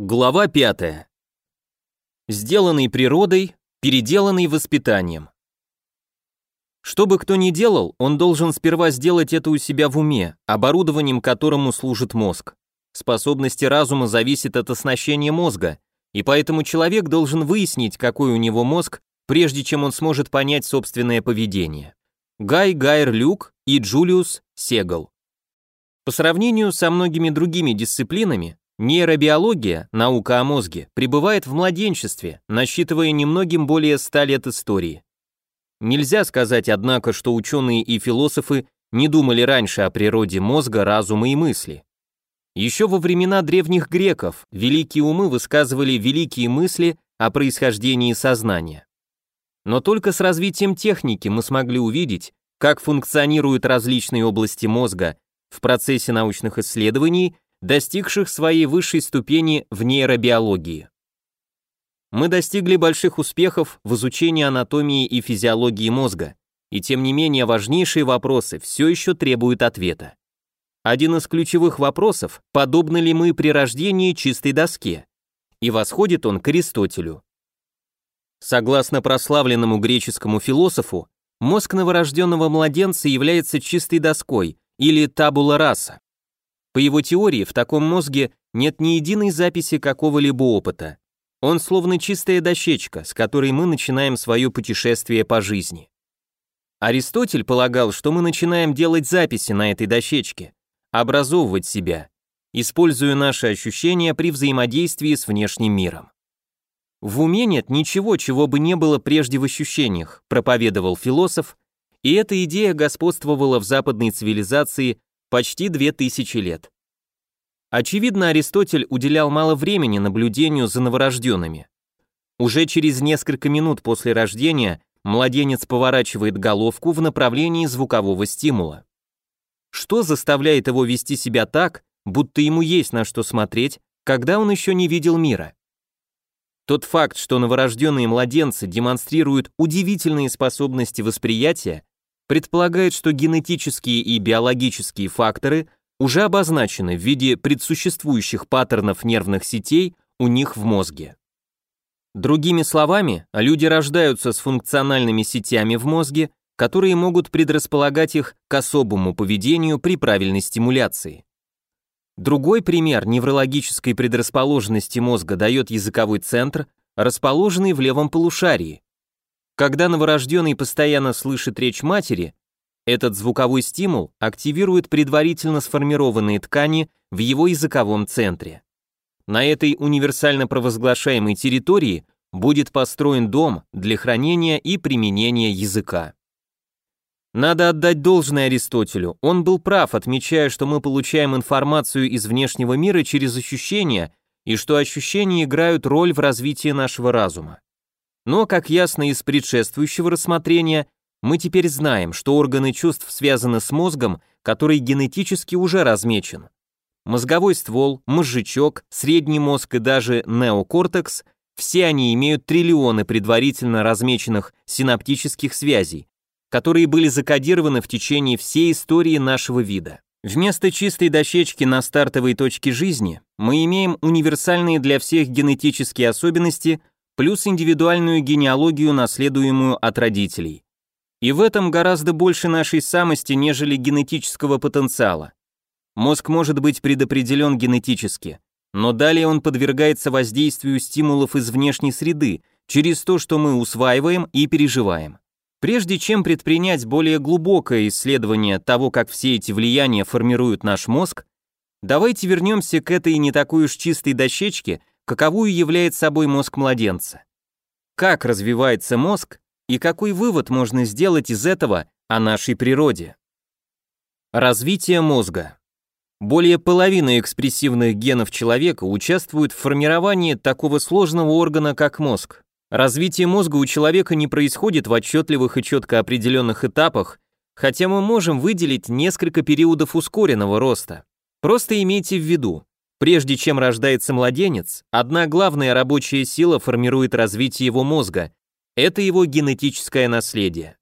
Глава 5. Сделанный природой, переделанный воспитанием. Что бы кто ни делал, он должен сперва сделать это у себя в уме, оборудованием которому служит мозг. Способности разума зависят от оснащения мозга, и поэтому человек должен выяснить, какой у него мозг, прежде чем он сможет понять собственное поведение. Гай Гайр Люк и Джулиус Сегал. По сравнению со многими другими дисциплинами, Нейробиология, наука о мозге, пребывает в младенчестве, насчитывая немногим более ста лет истории. Нельзя сказать, однако, что ученые и философы не думали раньше о природе мозга, разума и мысли. Еще во времена древних греков великие умы высказывали великие мысли о происхождении сознания. Но только с развитием техники мы смогли увидеть, как функционируют различные области мозга в процессе научных исследований достигших своей высшей ступени в нейробиологии. Мы достигли больших успехов в изучении анатомии и физиологии мозга, и тем не менее важнейшие вопросы все еще требуют ответа. Один из ключевых вопросов – подобны ли мы при рождении чистой доске? И восходит он к Аристотелю. Согласно прославленному греческому философу, мозг новорожденного младенца является чистой доской или табула раса, по его теории, в таком мозге нет ни единой записи какого-либо опыта. Он словно чистая дощечка, с которой мы начинаем свое путешествие по жизни. Аристотель полагал, что мы начинаем делать записи на этой дощечке, образовывать себя, используя наши ощущения при взаимодействии с внешним миром. В уме нет ничего, чего бы не было прежде в ощущениях, проповедовал философ, и эта идея господствовала в западной цивилизации почти две тысячи лет. Очевидно, Аристотель уделял мало времени наблюдению за новорожденными. Уже через несколько минут после рождения младенец поворачивает головку в направлении звукового стимула. Что заставляет его вести себя так, будто ему есть на что смотреть, когда он еще не видел мира? Тот факт, что новорожденные младенцы демонстрируют удивительные способности восприятия, предполагает, что генетические и биологические факторы уже обозначены в виде предсуществующих паттернов нервных сетей у них в мозге. Другими словами, люди рождаются с функциональными сетями в мозге, которые могут предрасполагать их к особому поведению при правильной стимуляции. Другой пример неврологической предрасположенности мозга дает языковой центр, расположенный в левом полушарии, когда новорожденный постоянно слышит речь матери, этот звуковой стимул активирует предварительно сформированные ткани в его языковом центре. На этой универсально провозглашаемой территории будет построен дом для хранения и применения языка. Надо отдать должное Аристотелю, он был прав, отмечая, что мы получаем информацию из внешнего мира через ощущения, и что ощущения играют роль в развитии нашего разума. Но, как ясно из предшествующего рассмотрения, мы теперь знаем, что органы чувств связаны с мозгом, который генетически уже размечен. Мозговой ствол, мозжечок, средний мозг и даже неокортекс – все они имеют триллионы предварительно размеченных синаптических связей, которые были закодированы в течение всей истории нашего вида. Вместо чистой дощечки на стартовой точке жизни мы имеем универсальные для всех генетические особенности, плюс индивидуальную генеалогию, наследуемую от родителей. И в этом гораздо больше нашей самости, нежели генетического потенциала. Мозг может быть предопределен генетически, но далее он подвергается воздействию стимулов из внешней среды, через то, что мы усваиваем и переживаем. Прежде чем предпринять более глубокое исследование того, как все эти влияния формируют наш мозг, давайте вернемся к этой не такой уж чистой дощечке, каковую является собой мозг младенца. Как развивается мозг и какой вывод можно сделать из этого о нашей природе? Развитие мозга. Более половины экспрессивных генов человека участвуют в формировании такого сложного органа, как мозг. Развитие мозга у человека не происходит в отчетливых и четко определенных этапах, хотя мы можем выделить несколько периодов ускоренного роста. Просто имейте в виду, Прежде чем рождается младенец, одна главная рабочая сила формирует развитие его мозга – это его генетическое наследие.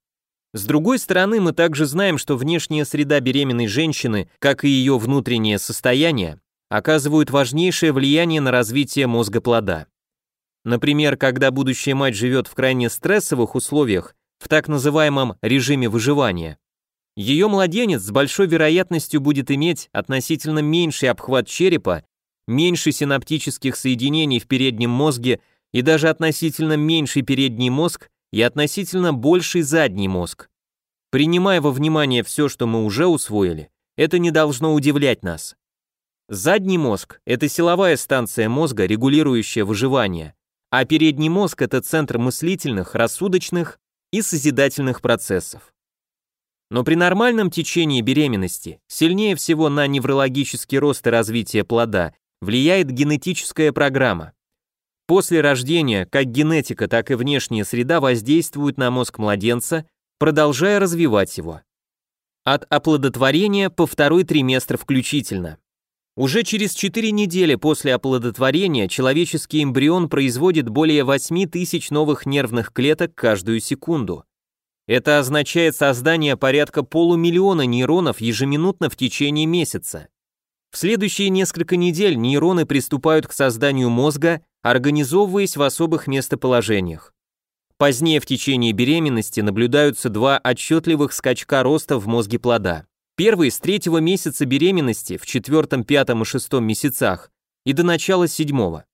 С другой стороны, мы также знаем, что внешняя среда беременной женщины, как и ее внутреннее состояние, оказывают важнейшее влияние на развитие мозга плода. Например, когда будущая мать живет в крайне стрессовых условиях, в так называемом режиме выживания, ее младенец с большой вероятностью будет иметь относительно меньший обхват черепа меньше синаптических соединений в переднем мозге и даже относительно меньший передний мозг и относительно больший задний мозг. Принимая во внимание все, что мы уже усвоили, это не должно удивлять нас. Задний мозг – это силовая станция мозга, регулирующая выживание, а передний мозг – это центр мыслительных, рассудочных и созидательных процессов. Но при нормальном течении беременности сильнее всего на неврологический рост и развитие плода влияет генетическая программа. После рождения как генетика, так и внешняя среда воздействуют на мозг младенца, продолжая развивать его. От оплодотворения по второй триместр включительно. Уже через 4 недели после оплодотворения человеческий эмбрион производит более 8 тысяч новых нервных клеток каждую секунду. Это означает создание порядка полумиллиона нейронов ежеминутно в течение месяца. В следующие несколько недель нейроны приступают к созданию мозга, организовываясь в особых местоположениях. Позднее в течение беременности наблюдаются два отчетливых скачка роста в мозге плода. Первый с третьего месяца беременности в четвертом, пятом и шестом месяцах и до начала седьмого.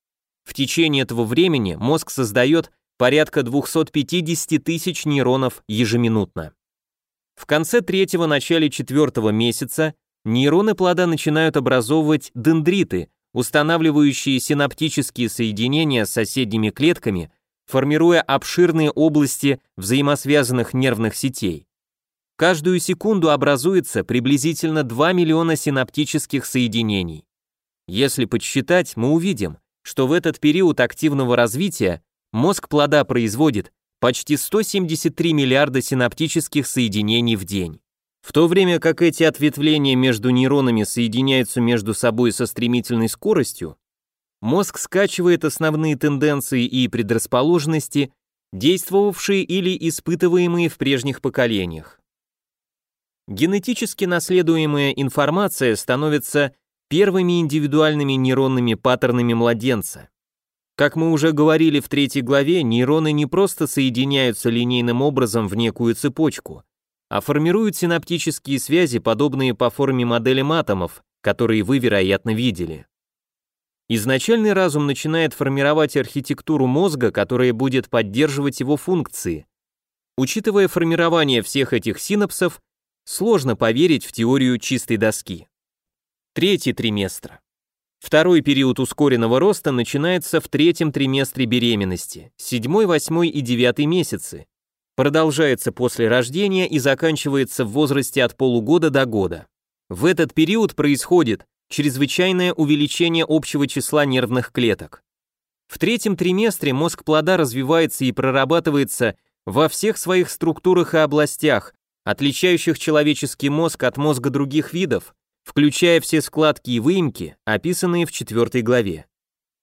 В течение этого времени мозг создает порядка 250 тысяч нейронов ежеминутно. В конце третьего-начале четвертого месяца Нейроны плода начинают образовывать дендриты, устанавливающие синаптические соединения с соседними клетками, формируя обширные области взаимосвязанных нервных сетей. Каждую секунду образуется приблизительно 2 миллиона синаптических соединений. Если подсчитать, мы увидим, что в этот период активного развития мозг плода производит почти 173 миллиарда синаптических соединений в день. В то время как эти ответвления между нейронами соединяются между собой со стремительной скоростью, мозг скачивает основные тенденции и предрасположенности, действовавшие или испытываемые в прежних поколениях. Генетически наследуемая информация становится первыми индивидуальными нейронными паттернами младенца. Как мы уже говорили в третьей главе, нейроны не просто соединяются линейным образом в некую цепочку – а формируют синаптические связи, подобные по форме моделям атомов, которые вы, вероятно, видели. Изначальный разум начинает формировать архитектуру мозга, которая будет поддерживать его функции. Учитывая формирование всех этих синапсов, сложно поверить в теорию чистой доски. Третий триместр. Второй период ускоренного роста начинается в третьем триместре беременности, седьмой, восьмой и девятый месяцы, продолжается после рождения и заканчивается в возрасте от полугода до года. В этот период происходит чрезвычайное увеличение общего числа нервных клеток. В третьем триместре мозг плода развивается и прорабатывается во всех своих структурах и областях, отличающих человеческий мозг от мозга других видов, включая все складки и выемки, описанные в четвертой главе.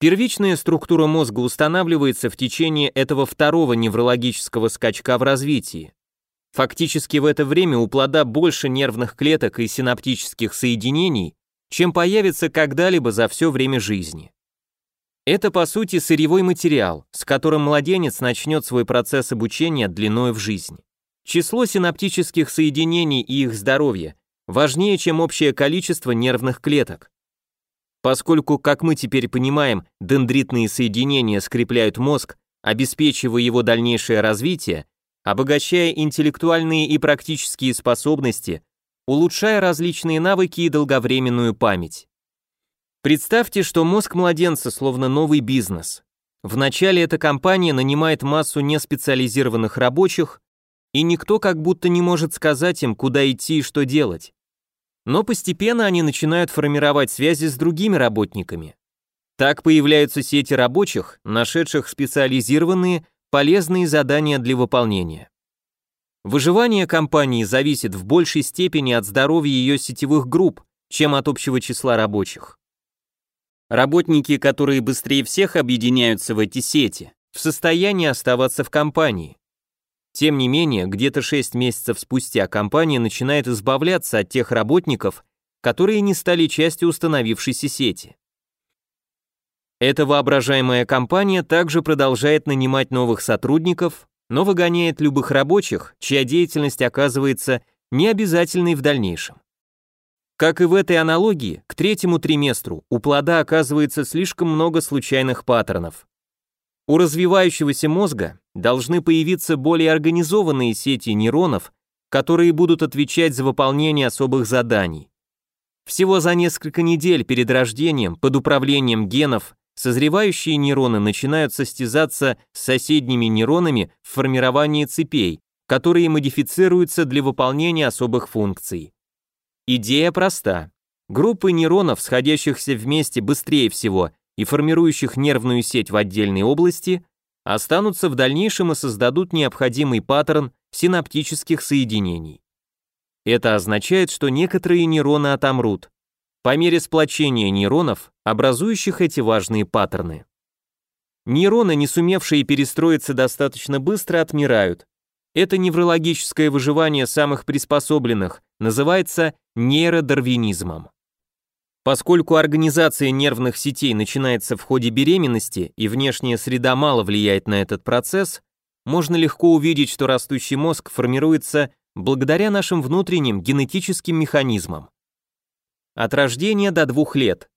Первичная структура мозга устанавливается в течение этого второго неврологического скачка в развитии. Фактически в это время у плода больше нервных клеток и синаптических соединений, чем появится когда-либо за все время жизни. Это, по сути, сырьевой материал, с которым младенец начнет свой процесс обучения длиной в жизнь. Число синаптических соединений и их здоровье важнее, чем общее количество нервных клеток. Поскольку, как мы теперь понимаем, дендритные соединения скрепляют мозг, обеспечивая его дальнейшее развитие, обогащая интеллектуальные и практические способности, улучшая различные навыки и долговременную память. Представьте, что мозг младенца словно новый бизнес. Вначале эта компания нанимает массу неспециализированных рабочих, и никто как будто не может сказать им, куда идти и что делать. Но постепенно они начинают формировать связи с другими работниками. Так появляются сети рабочих, нашедших специализированные, полезные задания для выполнения. Выживание компании зависит в большей степени от здоровья ее сетевых групп, чем от общего числа рабочих. Работники, которые быстрее всех объединяются в эти сети, в состоянии оставаться в компании. Тем не менее, где-то 6 месяцев спустя компания начинает избавляться от тех работников, которые не стали частью установившейся сети. Эта воображаемая компания также продолжает нанимать новых сотрудников, но выгоняет любых рабочих, чья деятельность оказывается необязательной в дальнейшем. Как и в этой аналогии, к третьему триместру у плода оказывается слишком много случайных паттернов. У развивающегося мозга должны появиться более организованные сети нейронов, которые будут отвечать за выполнение особых заданий. Всего за несколько недель перед рождением под управлением генов созревающие нейроны начинают состязаться с соседними нейронами в формировании цепей, которые модифицируются для выполнения особых функций. Идея проста. Группы нейронов, сходящихся вместе быстрее всего и формирующих нервную сеть в отдельной области, останутся в дальнейшем и создадут необходимый паттерн синаптических соединений. Это означает, что некоторые нейроны отомрут по мере сплочения нейронов, образующих эти важные паттерны. Нейроны, не сумевшие перестроиться достаточно быстро, отмирают. Это неврологическое выживание самых приспособленных называется нейродарвинизмом. Поскольку организация нервных сетей начинается в ходе беременности и внешняя среда мало влияет на этот процесс, можно легко увидеть, что растущий мозг формируется благодаря нашим внутренним генетическим механизмам. От рождения до двух лет.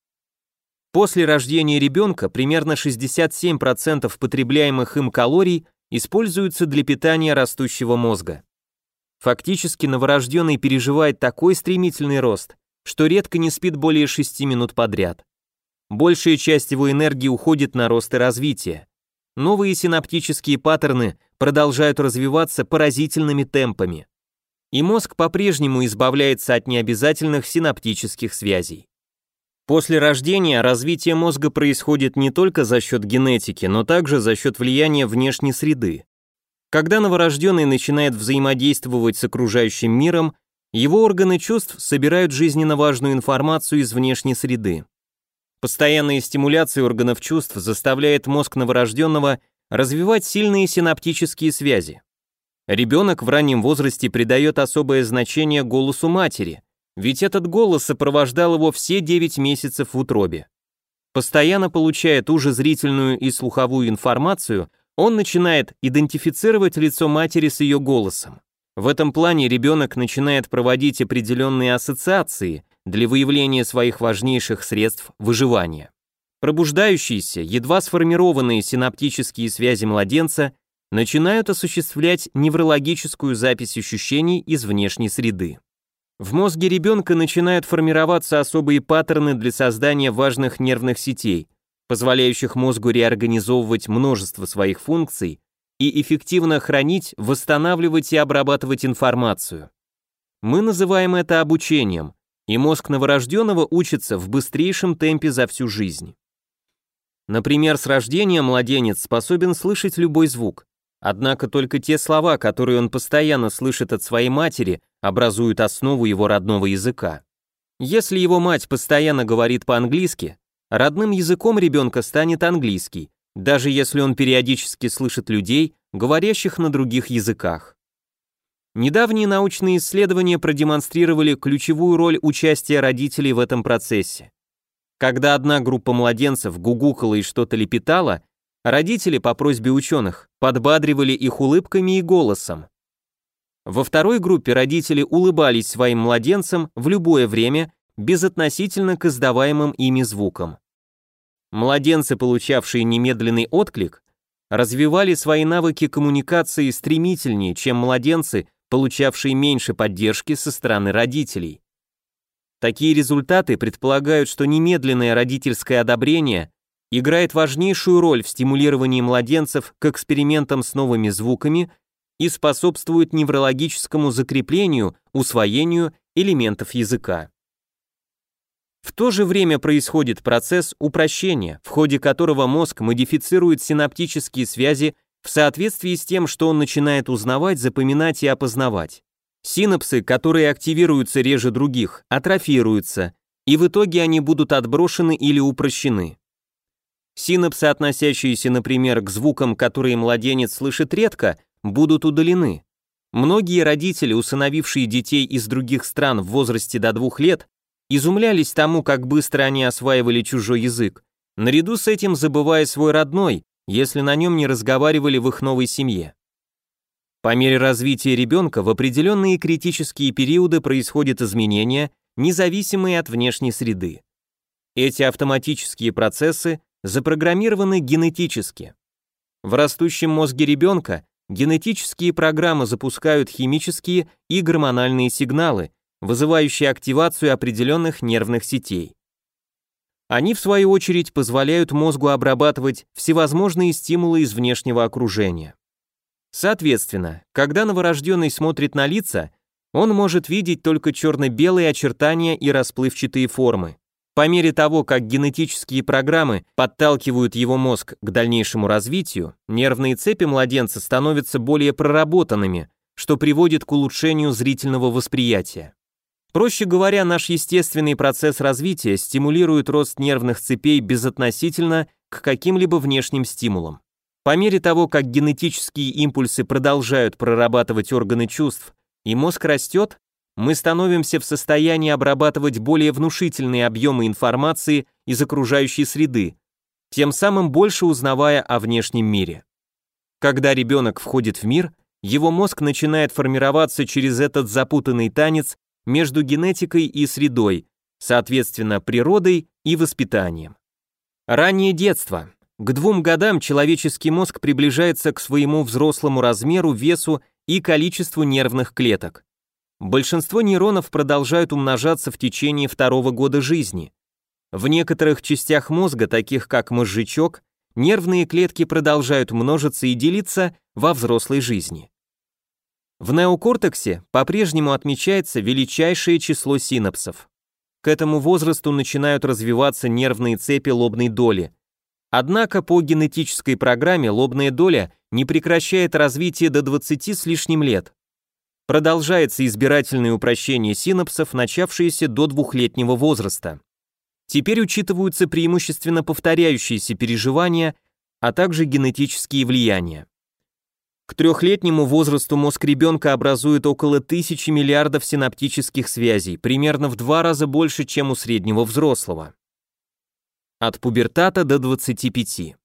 После рождения ребенка примерно 67% потребляемых им калорий используются для питания растущего мозга. Фактически новорожденный переживает такой стремительный рост, что редко не спит более шести минут подряд. Большая часть его энергии уходит на рост и развитие. Новые синаптические паттерны продолжают развиваться поразительными темпами. И мозг по-прежнему избавляется от необязательных синаптических связей. После рождения развитие мозга происходит не только за счет генетики, но также за счет влияния внешней среды. Когда новорожденный начинает взаимодействовать с окружающим миром, его органы чувств собирают жизненно важную информацию из внешней среды. Постоянная стимуляция органов чувств заставляет мозг новорожденного развивать сильные синаптические связи. Ребенок в раннем возрасте придает особое значение голосу матери, ведь этот голос сопровождал его все 9 месяцев в утробе. Постоянно получая ту же зрительную и слуховую информацию, он начинает идентифицировать лицо матери с ее голосом. В этом плане ребенок начинает проводить определенные ассоциации для выявления своих важнейших средств выживания. Пробуждающиеся, едва сформированные синаптические связи младенца начинают осуществлять неврологическую запись ощущений из внешней среды. В мозге ребенка начинают формироваться особые паттерны для создания важных нервных сетей, позволяющих мозгу реорганизовывать множество своих функций и эффективно хранить, восстанавливать и обрабатывать информацию. Мы называем это обучением, и мозг новорожденного учится в быстрейшем темпе за всю жизнь. Например, с рождения младенец способен слышать любой звук, однако только те слова, которые он постоянно слышит от своей матери, образуют основу его родного языка. Если его мать постоянно говорит по-английски, родным языком ребенка станет английский, даже если он периодически слышит людей, говорящих на других языках. Недавние научные исследования продемонстрировали ключевую роль участия родителей в этом процессе. Когда одна группа младенцев гугукала и что-то лепетала, родители по просьбе ученых подбадривали их улыбками и голосом. Во второй группе родители улыбались своим младенцам в любое время, безотносительно к издаваемым ими звукам. Младенцы, получавшие немедленный отклик, развивали свои навыки коммуникации стремительнее, чем младенцы, получавшие меньше поддержки со стороны родителей. Такие результаты предполагают, что немедленное родительское одобрение играет важнейшую роль в стимулировании младенцев к экспериментам с новыми звуками и способствует неврологическому закреплению, усвоению элементов языка. В то же время происходит процесс упрощения, в ходе которого мозг модифицирует синаптические связи в соответствии с тем, что он начинает узнавать, запоминать и опознавать. Синапсы, которые активируются реже других, атрофируются, и в итоге они будут отброшены или упрощены. Синапсы, относящиеся, например, к звукам, которые младенец слышит редко, будут удалены. Многие родители, усыновившие детей из других стран в возрасте до двух лет, изумлялись тому, как быстро они осваивали чужой язык, наряду с этим забывая свой родной, если на нем не разговаривали в их новой семье. По мере развития ребенка в определенные критические периоды происходят изменения, независимые от внешней среды. Эти автоматические процессы запрограммированы генетически. В растущем мозге ребенка генетические программы запускают химические и гормональные сигналы, вызывающие активацию определенных нервных сетей. Они, в свою очередь, позволяют мозгу обрабатывать всевозможные стимулы из внешнего окружения. Соответственно, когда новорожденный смотрит на лица, он может видеть только черно-белые очертания и расплывчатые формы. По мере того, как генетические программы подталкивают его мозг к дальнейшему развитию, нервные цепи младенца становятся более проработанными, что приводит к улучшению зрительного восприятия. Проще говоря, наш естественный процесс развития стимулирует рост нервных цепей безотносительно к каким-либо внешним стимулам. По мере того, как генетические импульсы продолжают прорабатывать органы чувств и мозг растет, мы становимся в состоянии обрабатывать более внушительные объемы информации из окружающей среды, тем самым больше узнавая о внешнем мире. Когда ребенок входит в мир, его мозг начинает формироваться через этот запутанный танец между генетикой и средой, соответственно, природой и воспитанием. Раннее детство. К двум годам человеческий мозг приближается к своему взрослому размеру, весу и количеству нервных клеток. Большинство нейронов продолжают умножаться в течение второго года жизни. В некоторых частях мозга, таких как мозжечок, нервные клетки продолжают множиться и делиться во взрослой жизни. В неокортексе по-прежнему отмечается величайшее число синапсов. К этому возрасту начинают развиваться нервные цепи лобной доли. Однако по генетической программе лобная доля не прекращает развитие до 20 с лишним лет. Продолжается избирательное упрощение синапсов, начавшееся до двухлетнего возраста. Теперь учитываются преимущественно повторяющиеся переживания, а также генетические влияния. К трехлетнему возрасту мозг ребенка образует около тысячи миллиардов синаптических связей, примерно в два раза больше, чем у среднего взрослого. От пубертата до 25.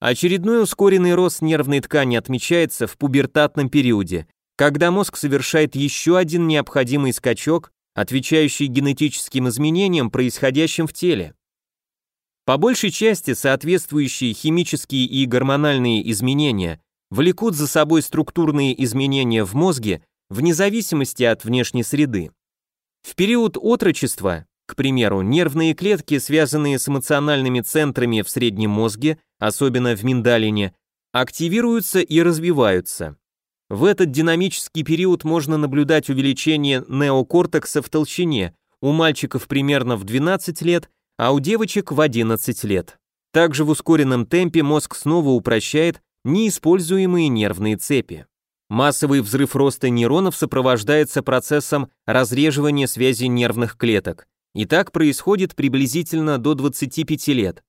Очередной ускоренный рост нервной ткани отмечается в пубертатном периоде, когда мозг совершает еще один необходимый скачок, отвечающий генетическим изменениям, происходящим в теле. По большей части соответствующие химические и гормональные изменения влекут за собой структурные изменения в мозге вне зависимости от внешней среды. В период отрочества, к примеру, нервные клетки, связанные с эмоциональными центрами в среднем мозге, особенно в миндалине, активируются и развиваются. В этот динамический период можно наблюдать увеличение неокортекса в толщине, у мальчиков примерно в 12 лет, а у девочек в 11 лет. Также в ускоренном темпе мозг снова упрощает неиспользуемые нервные цепи. Массовый взрыв роста нейронов сопровождается процессом разреживания связи нервных клеток, и так происходит приблизительно до 25 лет.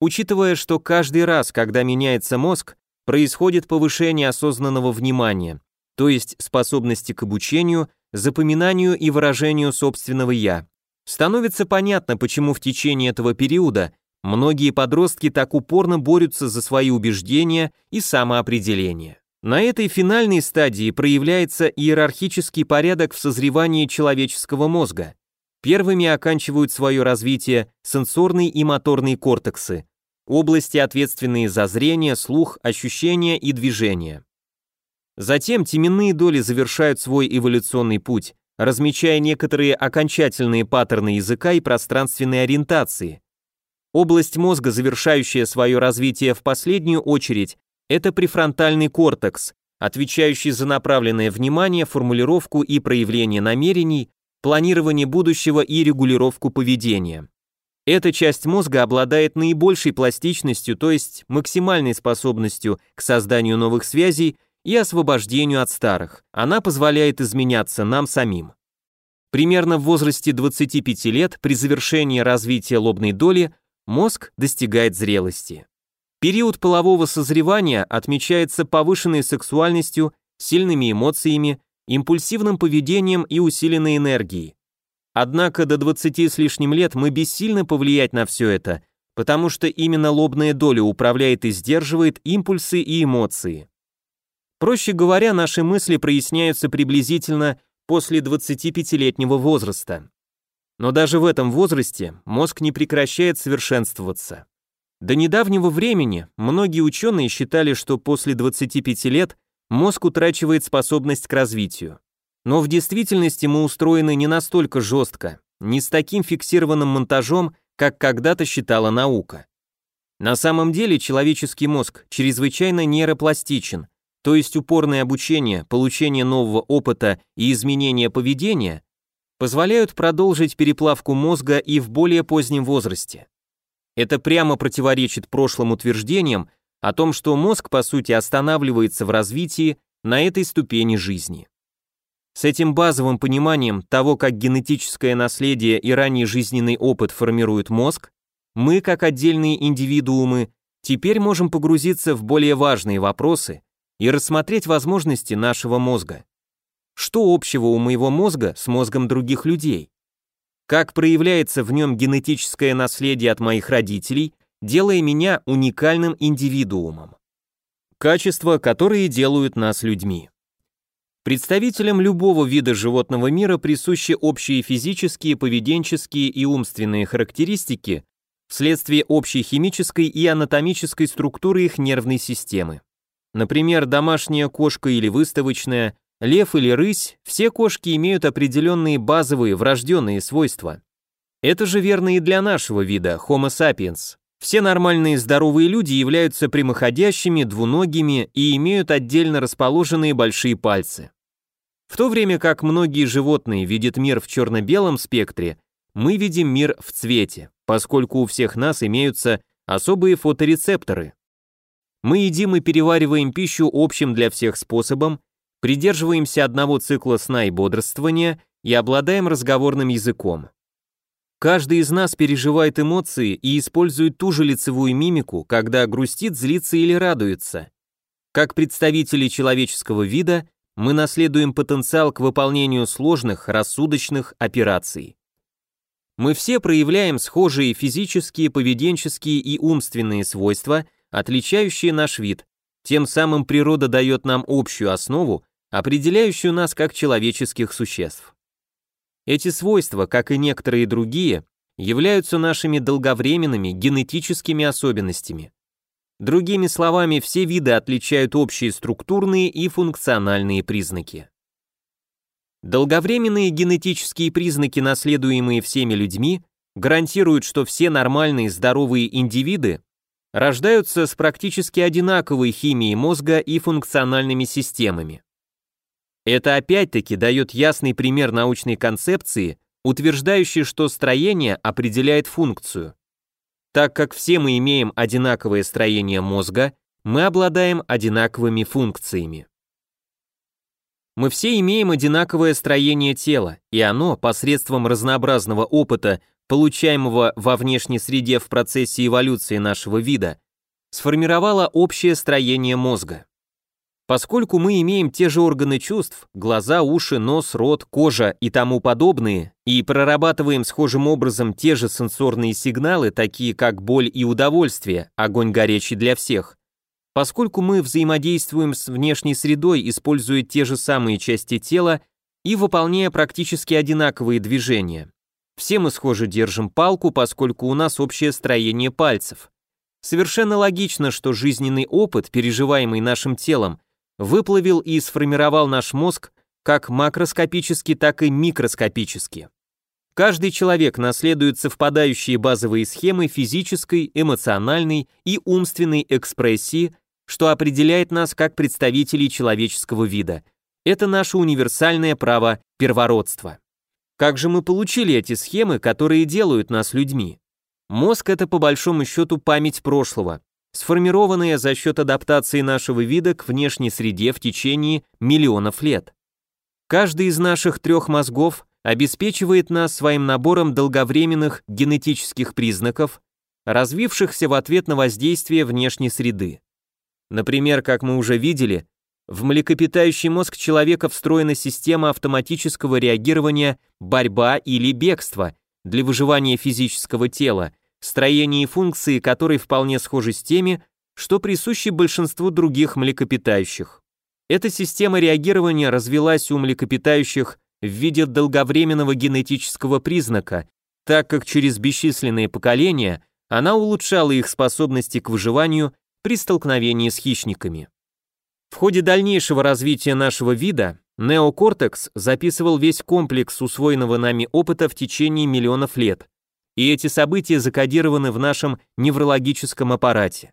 Учитывая, что каждый раз, когда меняется мозг, происходит повышение осознанного внимания, то есть способности к обучению, запоминанию и выражению собственного «я». Становится понятно, почему в течение этого периода Многие подростки так упорно борются за свои убеждения и самоопределение. На этой финальной стадии проявляется иерархический порядок в созревании человеческого мозга. Первыми оканчивают свое развитие сенсорный и моторный кортексы, области, ответственные за зрение, слух, ощущения и движение. Затем теменные доли завершают свой эволюционный путь, размечая некоторые окончательные паттерны языка и пространственной ориентации, Область мозга, завершающая свое развитие в последнюю очередь, это префронтальный кортекс, отвечающий за направленное внимание, формулировку и проявление намерений, планирование будущего и регулировку поведения. Эта часть мозга обладает наибольшей пластичностью, то есть максимальной способностью к созданию новых связей и освобождению от старых. Она позволяет изменяться нам самим. Примерно в возрасте 25 лет при завершении развития лобной доли Мозг достигает зрелости. Период полового созревания отмечается повышенной сексуальностью, сильными эмоциями, импульсивным поведением и усиленной энергией. Однако до 20 с лишним лет мы бессильны повлиять на все это, потому что именно лобная доля управляет и сдерживает импульсы и эмоции. Проще говоря, наши мысли проясняются приблизительно после 25-летнего возраста. Но даже в этом возрасте мозг не прекращает совершенствоваться. До недавнего времени многие ученые считали, что после 25 лет мозг утрачивает способность к развитию. Но в действительности мы устроены не настолько жестко, не с таким фиксированным монтажом, как когда-то считала наука. На самом деле человеческий мозг чрезвычайно нейропластичен, то есть упорное обучение, получение нового опыта и изменение поведения позволяют продолжить переплавку мозга и в более позднем возрасте. Это прямо противоречит прошлым утверждениям о том, что мозг, по сути, останавливается в развитии на этой ступени жизни. С этим базовым пониманием того, как генетическое наследие и ранний жизненный опыт формируют мозг, мы, как отдельные индивидуумы, теперь можем погрузиться в более важные вопросы и рассмотреть возможности нашего мозга. Что общего у моего мозга с мозгом других людей? Как проявляется в нем генетическое наследие от моих родителей, делая меня уникальным индивидуумом? Качества, которые делают нас людьми. Представителям любого вида животного мира присущи общие физические, поведенческие и умственные характеристики вследствие общей химической и анатомической структуры их нервной системы. Например, домашняя кошка или выставочная лев или рысь, все кошки имеют определенные базовые врожденные свойства. Это же верно и для нашего вида, Homo sapiens. Все нормальные здоровые люди являются прямоходящими, двуногими и имеют отдельно расположенные большие пальцы. В то время как многие животные видят мир в черно-белом спектре, мы видим мир в цвете, поскольку у всех нас имеются особые фоторецепторы. Мы едим и перевариваем пищу общим для всех способом, Придерживаемся одного цикла сна и бодрствования и обладаем разговорным языком. Каждый из нас переживает эмоции и использует ту же лицевую мимику, когда грустит, злится или радуется. Как представители человеческого вида, мы наследуем потенциал к выполнению сложных, рассудочных операций. Мы все проявляем схожие физические, поведенческие и умственные свойства, отличающие наш вид. Тем самым природа дает нам общую основу, определяющую нас как человеческих существ. Эти свойства, как и некоторые другие, являются нашими долговременными генетическими особенностями. Другими словами, все виды отличают общие структурные и функциональные признаки. Долговременные генетические признаки, наследуемые всеми людьми, гарантируют, что все нормальные здоровые индивиды рождаются с практически одинаковой химией мозга и функциональными системами. Это опять-таки дает ясный пример научной концепции, утверждающей, что строение определяет функцию. Так как все мы имеем одинаковое строение мозга, мы обладаем одинаковыми функциями. Мы все имеем одинаковое строение тела, и оно, посредством разнообразного опыта, получаемого во внешней среде в процессе эволюции нашего вида, сформировало общее строение мозга. Поскольку мы имеем те же органы чувств, глаза, уши, нос, рот, кожа и тому подобные, и прорабатываем схожим образом те же сенсорные сигналы, такие как боль и удовольствие, огонь горячий для всех, поскольку мы взаимодействуем с внешней средой, используя те же самые части тела и выполняя практически одинаковые движения. Все мы схоже держим палку, поскольку у нас общее строение пальцев. Совершенно логично, что жизненный опыт, переживаемый нашим телом, выплавил и сформировал наш мозг как макроскопически, так и микроскопически. Каждый человек наследует совпадающие базовые схемы физической, эмоциональной и умственной экспрессии, что определяет нас как представителей человеческого вида. Это наше универсальное право первородства. Как же мы получили эти схемы, которые делают нас людьми? Мозг — это по большому счету память прошлого, сформированная за счет адаптации нашего вида к внешней среде в течение миллионов лет. Каждый из наших трех мозгов обеспечивает нас своим набором долговременных генетических признаков, развившихся в ответ на воздействие внешней среды. Например, как мы уже видели, в млекопитающий мозг человека встроена система автоматического реагирования борьба или бегство для выживания физического тела – строение и функции которой вполне схожи с теми, что присущи большинству других млекопитающих. Эта система реагирования развилась у млекопитающих в виде долговременного генетического признака, так как через бесчисленные поколения она улучшала их способности к выживанию при столкновении с хищниками. В ходе дальнейшего развития нашего вида неокортекс записывал весь комплекс усвоенного нами опыта в течение миллионов лет, и эти события закодированы в нашем неврологическом аппарате.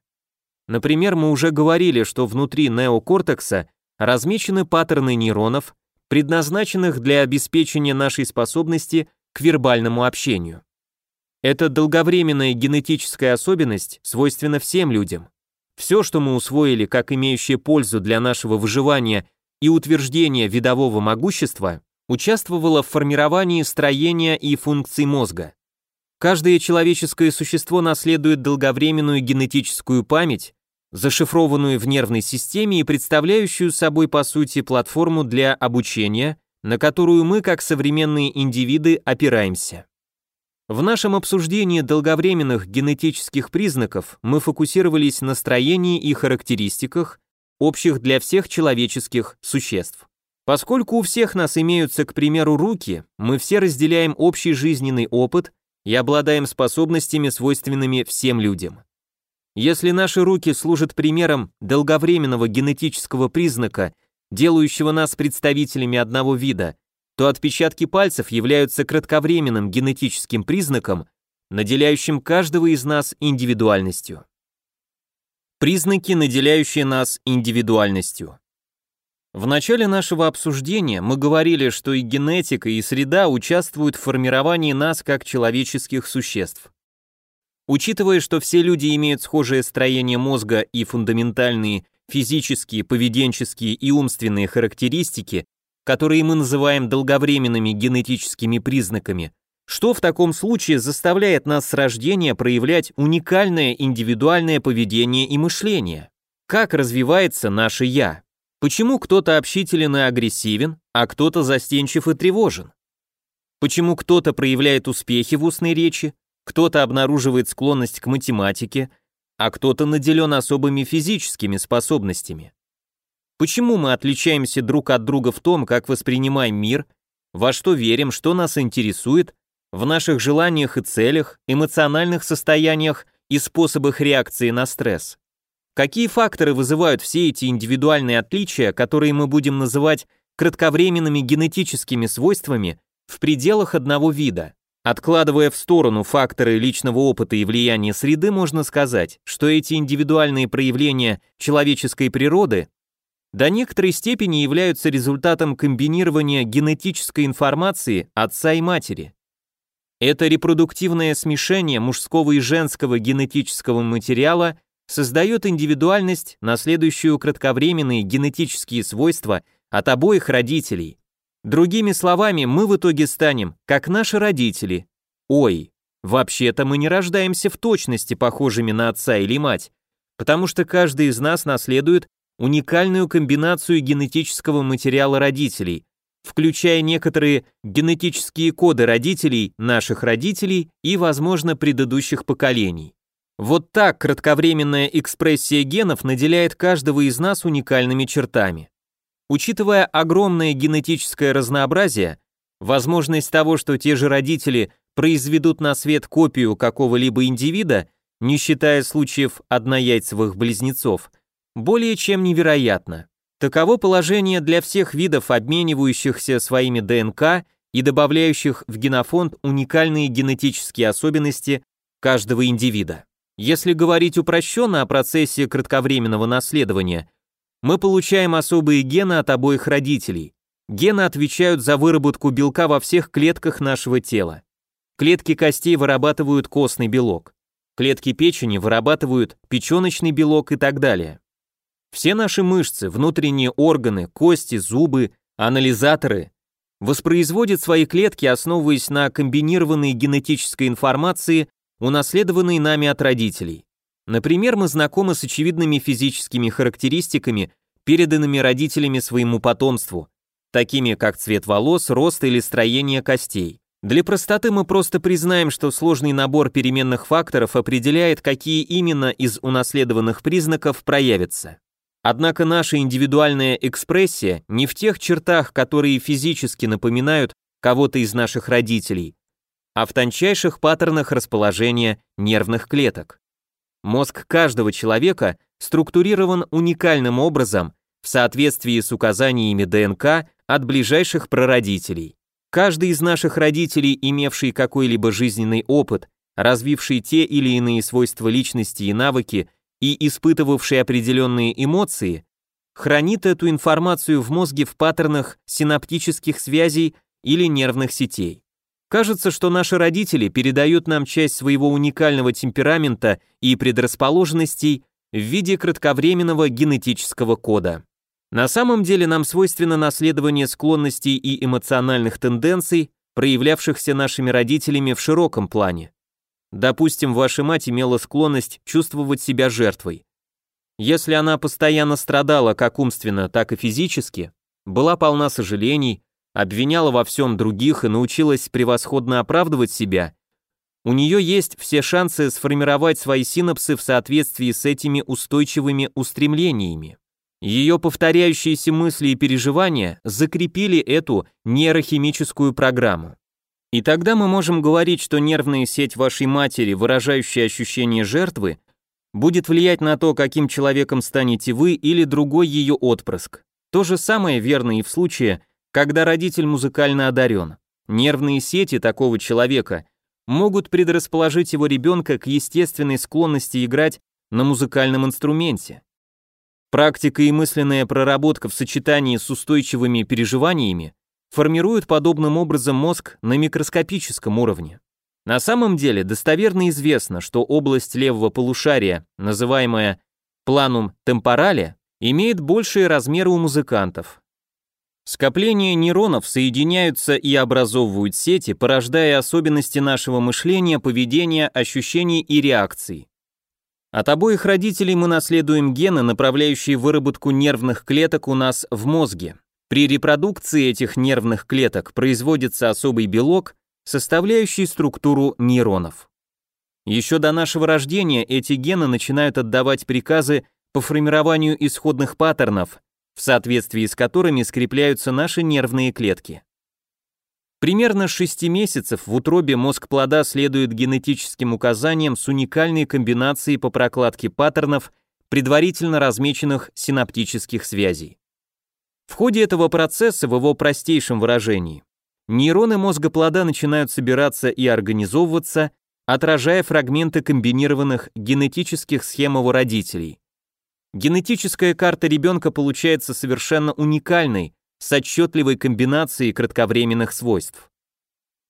Например, мы уже говорили, что внутри неокортекса размечены паттерны нейронов, предназначенных для обеспечения нашей способности к вербальному общению. Это долговременная генетическая особенность свойственна всем людям. Все, что мы усвоили как имеющее пользу для нашего выживания и утверждения видового могущества, участвовало в формировании строения и функций мозга. Каждое человеческое существо наследует долговременную генетическую память, зашифрованную в нервной системе и представляющую собой по сути платформу для обучения, на которую мы, как современные индивиды, опираемся. В нашем обсуждении долговременных генетических признаков мы фокусировались на строении и характеристиках, общих для всех человеческих существ. Поскольку у всех нас имеются, к примеру, руки, мы все разделяем общий жизненный опыт и обладаем способностями, свойственными всем людям. Если наши руки служат примером долговременного генетического признака, делающего нас представителями одного вида, то отпечатки пальцев являются кратковременным генетическим признаком, наделяющим каждого из нас индивидуальностью. Признаки, наделяющие нас индивидуальностью. В начале нашего обсуждения мы говорили, что и генетика, и среда участвуют в формировании нас как человеческих существ. Учитывая, что все люди имеют схожее строение мозга и фундаментальные физические, поведенческие и умственные характеристики, которые мы называем долговременными генетическими признаками, что в таком случае заставляет нас с рождения проявлять уникальное индивидуальное поведение и мышление? Как развивается наше «я»? Почему кто-то общителен и агрессивен, а кто-то застенчив и тревожен? Почему кто-то проявляет успехи в устной речи, кто-то обнаруживает склонность к математике, а кто-то наделен особыми физическими способностями? Почему мы отличаемся друг от друга в том, как воспринимаем мир, во что верим, что нас интересует, в наших желаниях и целях, эмоциональных состояниях и способах реакции на стресс? Какие факторы вызывают все эти индивидуальные отличия, которые мы будем называть кратковременными генетическими свойствами в пределах одного вида? Откладывая в сторону факторы личного опыта и влияния среды, можно сказать, что эти индивидуальные проявления человеческой природы до некоторой степени являются результатом комбинирования генетической информации отца и матери. Это репродуктивное смешение мужского и женского генетического материала создает индивидуальность, наследующую кратковременные генетические свойства от обоих родителей. Другими словами, мы в итоге станем, как наши родители. Ой, вообще-то мы не рождаемся в точности похожими на отца или мать, потому что каждый из нас наследует уникальную комбинацию генетического материала родителей, включая некоторые генетические коды родителей, наших родителей и, возможно, предыдущих поколений. Вот так кратковременная экспрессия генов наделяет каждого из нас уникальными чертами. Учитывая огромное генетическое разнообразие, возможность того, что те же родители произведут на свет копию какого-либо индивида, не считая случаев однояйцевых близнецов, более чем невероятно. Таково положение для всех видов, обменивающихся своими ДНК и добавляющих в генофонд уникальные генетические особенности каждого индивида. Если говорить упрощенно о процессе кратковременного наследования, мы получаем особые гены от обоих родителей. Гены отвечают за выработку белка во всех клетках нашего тела. Клетки костей вырабатывают костный белок. Клетки печени вырабатывают печеночный белок и так далее. Все наши мышцы, внутренние органы, кости, зубы, анализаторы воспроизводят свои клетки, основываясь на комбинированной генетической информации унаследованный нами от родителей. Например, мы знакомы с очевидными физическими характеристиками, переданными родителями своему потомству, такими как цвет волос, рост или строение костей. Для простоты мы просто признаем, что сложный набор переменных факторов определяет, какие именно из унаследованных признаков проявятся. Однако наша индивидуальная экспрессия не в тех чертах, которые физически напоминают кого-то из наших родителей, а в тончайших паттернах расположения нервных клеток. Мозг каждого человека структурирован уникальным образом в соответствии с указаниями ДНК от ближайших прародителей. Каждый из наших родителей, имевший какой-либо жизненный опыт, развивший те или иные свойства личности и навыки и испытывавший определенные эмоции, хранит эту информацию в мозге в паттернах синаптических связей или нервных сетей. Кажется, что наши родители передают нам часть своего уникального темперамента и предрасположенностей в виде кратковременного генетического кода. На самом деле нам свойственно наследование склонностей и эмоциональных тенденций, проявлявшихся нашими родителями в широком плане. Допустим, ваша мать имела склонность чувствовать себя жертвой. Если она постоянно страдала как умственно, так и физически, была полна сожалений, обвиняла во всем других и научилась превосходно оправдывать себя, у нее есть все шансы сформировать свои синапсы в соответствии с этими устойчивыми устремлениями. Ее повторяющиеся мысли и переживания закрепили эту нейрохимическую программу. И тогда мы можем говорить, что нервная сеть вашей матери, выражающая ощущение жертвы, будет влиять на то, каким человеком станете вы или другой ее отпрыск. То же самое верно и в случае, когда родитель музыкально одарен. Нервные сети такого человека могут предрасположить его ребенка к естественной склонности играть на музыкальном инструменте. Практика и мысленная проработка в сочетании с устойчивыми переживаниями формируют подобным образом мозг на микроскопическом уровне. На самом деле достоверно известно, что область левого полушария, называемая планум темпорале, имеет большие размеры у музыкантов, Скопления нейронов соединяются и образовывают сети, порождая особенности нашего мышления, поведения, ощущений и реакций. От обоих родителей мы наследуем гены, направляющие выработку нервных клеток у нас в мозге. При репродукции этих нервных клеток производится особый белок, составляющий структуру нейронов. Еще до нашего рождения эти гены начинают отдавать приказы по формированию исходных паттернов, в соответствии с которыми скрепляются наши нервные клетки. Примерно с 6 месяцев в утробе мозг плода следует генетическим указаниям с уникальной комбинацией по прокладке паттернов, предварительно размеченных синаптических связей. В ходе этого процесса, в его простейшем выражении, нейроны мозга плода начинают собираться и организовываться, отражая фрагменты комбинированных генетических схем его родителей. Генетическая карта ребенка получается совершенно уникальной, с отчетливой комбинацией кратковременных свойств.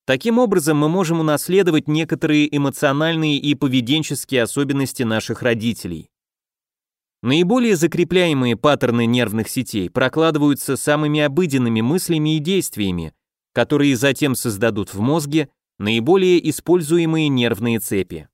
Таким образом, мы можем унаследовать некоторые эмоциональные и поведенческие особенности наших родителей. Наиболее закрепляемые паттерны нервных сетей прокладываются самыми обыденными мыслями и действиями, которые затем создадут в мозге наиболее используемые нервные цепи.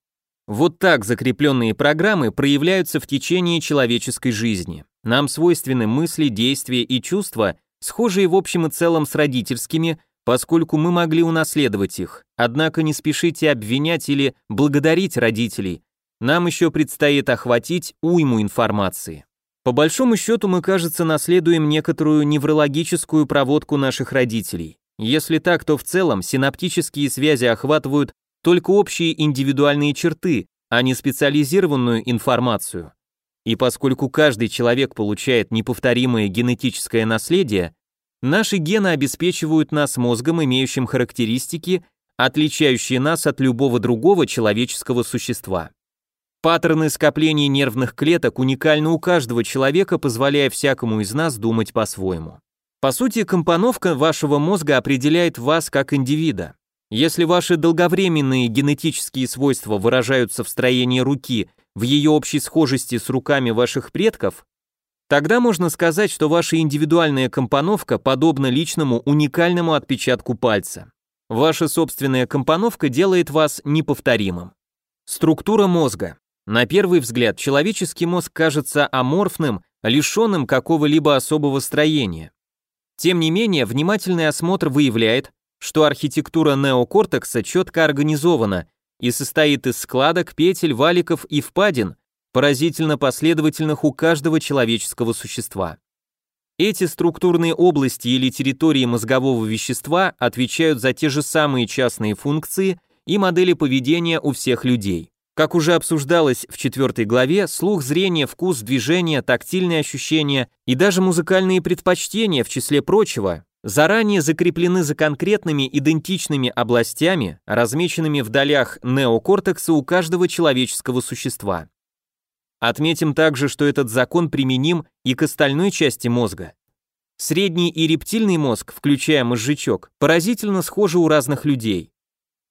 Вот так закрепленные программы проявляются в течение человеческой жизни. Нам свойственны мысли, действия и чувства, схожие в общем и целом с родительскими, поскольку мы могли унаследовать их. Однако не спешите обвинять или благодарить родителей. Нам еще предстоит охватить уйму информации. По большому счету мы, кажется, наследуем некоторую неврологическую проводку наших родителей. Если так, то в целом синаптические связи охватывают только общие индивидуальные черты, а не специализированную информацию. И поскольку каждый человек получает неповторимое генетическое наследие, наши гены обеспечивают нас мозгом, имеющим характеристики, отличающие нас от любого другого человеческого существа. Паттерны скопления нервных клеток уникальны у каждого человека, позволяя всякому из нас думать по-своему. По сути, компоновка вашего мозга определяет вас как индивида. Если ваши долговременные генетические свойства выражаются в строении руки, в ее общей схожести с руками ваших предков, тогда можно сказать, что ваша индивидуальная компоновка подобна личному уникальному отпечатку пальца. Ваша собственная компоновка делает вас неповторимым. Структура мозга. На первый взгляд, человеческий мозг кажется аморфным, лишенным какого-либо особого строения. Тем не менее, внимательный осмотр выявляет, что архитектура неокортекса четко организована и состоит из складок, петель, валиков и впадин, поразительно последовательных у каждого человеческого существа. Эти структурные области или территории мозгового вещества отвечают за те же самые частные функции и модели поведения у всех людей. Как уже обсуждалось в четвертой главе, слух, зрение, вкус, движение, тактильные ощущения и даже музыкальные предпочтения, в числе прочего, заранее закреплены за конкретными идентичными областями, размеченными в долях неокортекса у каждого человеческого существа. Отметим также, что этот закон применим и к остальной части мозга. Средний и рептильный мозг, включая мозжечок, поразительно схожи у разных людей.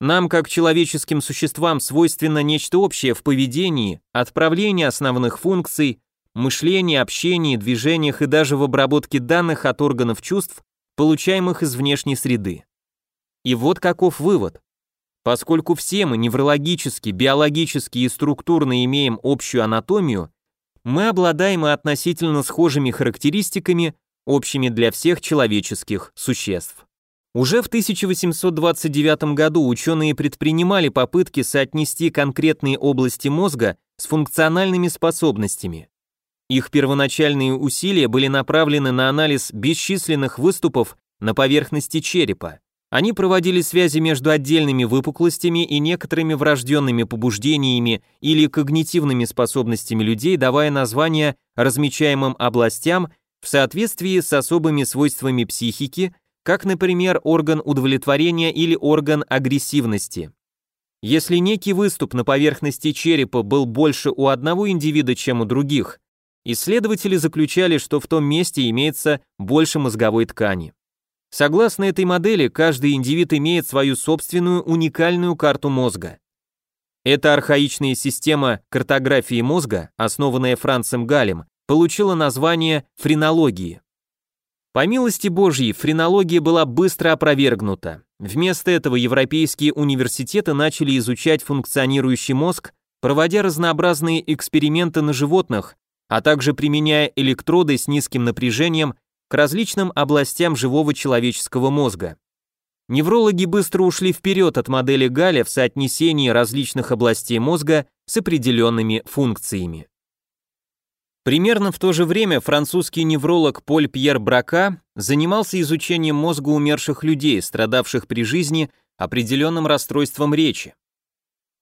Нам, как человеческим существам, свойственно нечто общее в поведении, отправлении основных функций, мышлении, общении, движениях и даже в обработке данных от органов чувств получаемых из внешней среды. И вот каков вывод. Поскольку все мы неврологически, биологически и структурно имеем общую анатомию, мы обладаем и относительно схожими характеристиками, общими для всех человеческих существ. Уже в 1829 году ученые предпринимали попытки соотнести конкретные области мозга с функциональными способностями. Их первоначальные усилия были направлены на анализ бесчисленных выступов на поверхности черепа. Они проводили связи между отдельными выпуклостями и некоторыми врожденными побуждениями или когнитивными способностями людей, давая названия размечаемым областям в соответствии с особыми свойствами психики, как, например, орган удовлетворения или орган агрессивности. Если некий выступ на поверхности черепа был больше у одного индивида, чем у других, Исследователи заключали, что в том месте имеется больше мозговой ткани. Согласно этой модели, каждый индивид имеет свою собственную уникальную карту мозга. Эта архаичная система картографии мозга, основанная Францем Галем, получила название френологии. По милости Божьей, френология была быстро опровергнута. Вместо этого европейские университеты начали изучать функционирующий мозг, проводя разнообразные эксперименты на животных, а также применяя электроды с низким напряжением к различным областям живого человеческого мозга. Неврологи быстро ушли вперед от модели Галя в соотнесении различных областей мозга с определенными функциями. Примерно в то же время французский невролог Поль Пьер Брака занимался изучением мозга умерших людей, страдавших при жизни определенным расстройством речи.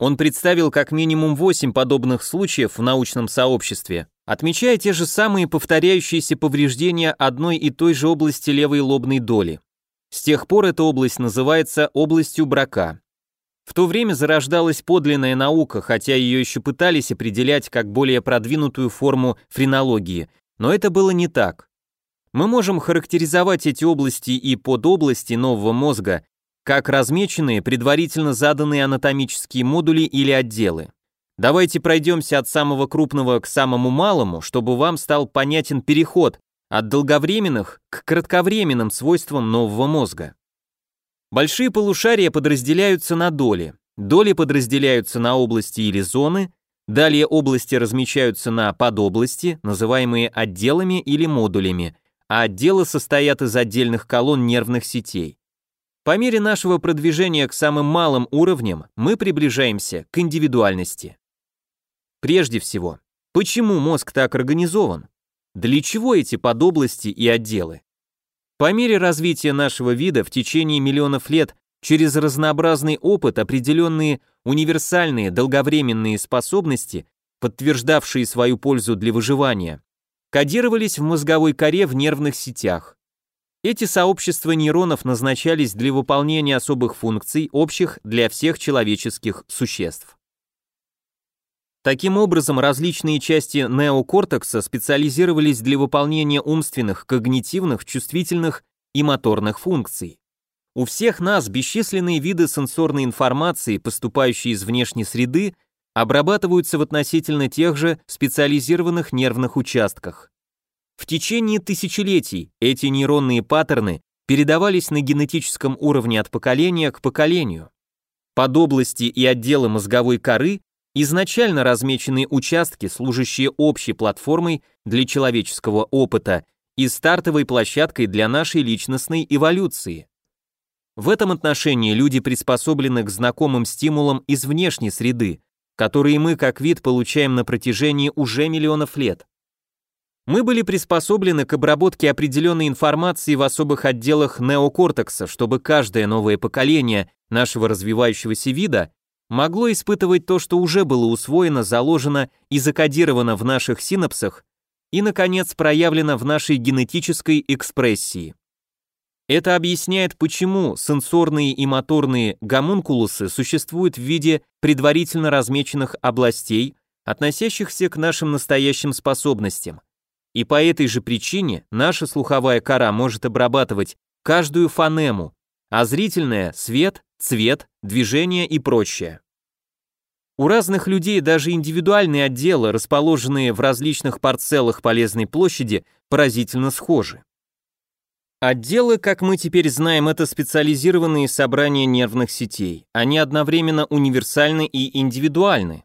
Он представил как минимум 8 подобных случаев в научном сообществе, отмечая те же самые повторяющиеся повреждения одной и той же области левой лобной доли. С тех пор эта область называется областью брака. В то время зарождалась подлинная наука, хотя ее еще пытались определять как более продвинутую форму френологии, но это было не так. Мы можем характеризовать эти области и подобласти нового мозга как размеченные предварительно заданные анатомические модули или отделы. Давайте пройдемся от самого крупного к самому малому, чтобы вам стал понятен переход от долговременных к кратковременным свойствам нового мозга. Большие полушария подразделяются на доли, доли подразделяются на области или зоны, далее области размечаются на подобласти, называемые отделами или модулями, а отделы состоят из отдельных колонн нервных сетей. По мере нашего продвижения к самым малым уровням мы приближаемся к индивидуальности. Прежде всего, почему мозг так организован? Для чего эти подобласти и отделы? По мере развития нашего вида в течение миллионов лет через разнообразный опыт определенные универсальные долговременные способности, подтверждавшие свою пользу для выживания, кодировались в мозговой коре в нервных сетях. Эти сообщества нейронов назначались для выполнения особых функций, общих для всех человеческих существ. Таким образом, различные части неокортекса специализировались для выполнения умственных, когнитивных, чувствительных и моторных функций. У всех нас бесчисленные виды сенсорной информации, поступающие из внешней среды, обрабатываются в относительно тех же специализированных нервных участках. В течение тысячелетий эти нейронные паттерны передавались на генетическом уровне от поколения к поколению. Под области и отделы мозговой коры Изначально размеченные участки, служащие общей платформой для человеческого опыта и стартовой площадкой для нашей личностной эволюции. В этом отношении люди приспособлены к знакомым стимулам из внешней среды, которые мы как вид получаем на протяжении уже миллионов лет. Мы были приспособлены к обработке определенной информации в особых отделах неокортекса, чтобы каждое новое поколение нашего развивающегося вида могло испытывать то, что уже было усвоено, заложено и закодировано в наших синапсах и, наконец, проявлено в нашей генетической экспрессии. Это объясняет, почему сенсорные и моторные гомункулусы существуют в виде предварительно размеченных областей, относящихся к нашим настоящим способностям. И по этой же причине наша слуховая кора может обрабатывать каждую фонему, а зрительная – свет, цвет, движение и прочее. У разных людей даже индивидуальные отделы, расположенные в различных парцеллах полезной площади, поразительно схожи. Отделы, как мы теперь знаем, это специализированные собрания нервных сетей. Они одновременно универсальны и индивидуальны.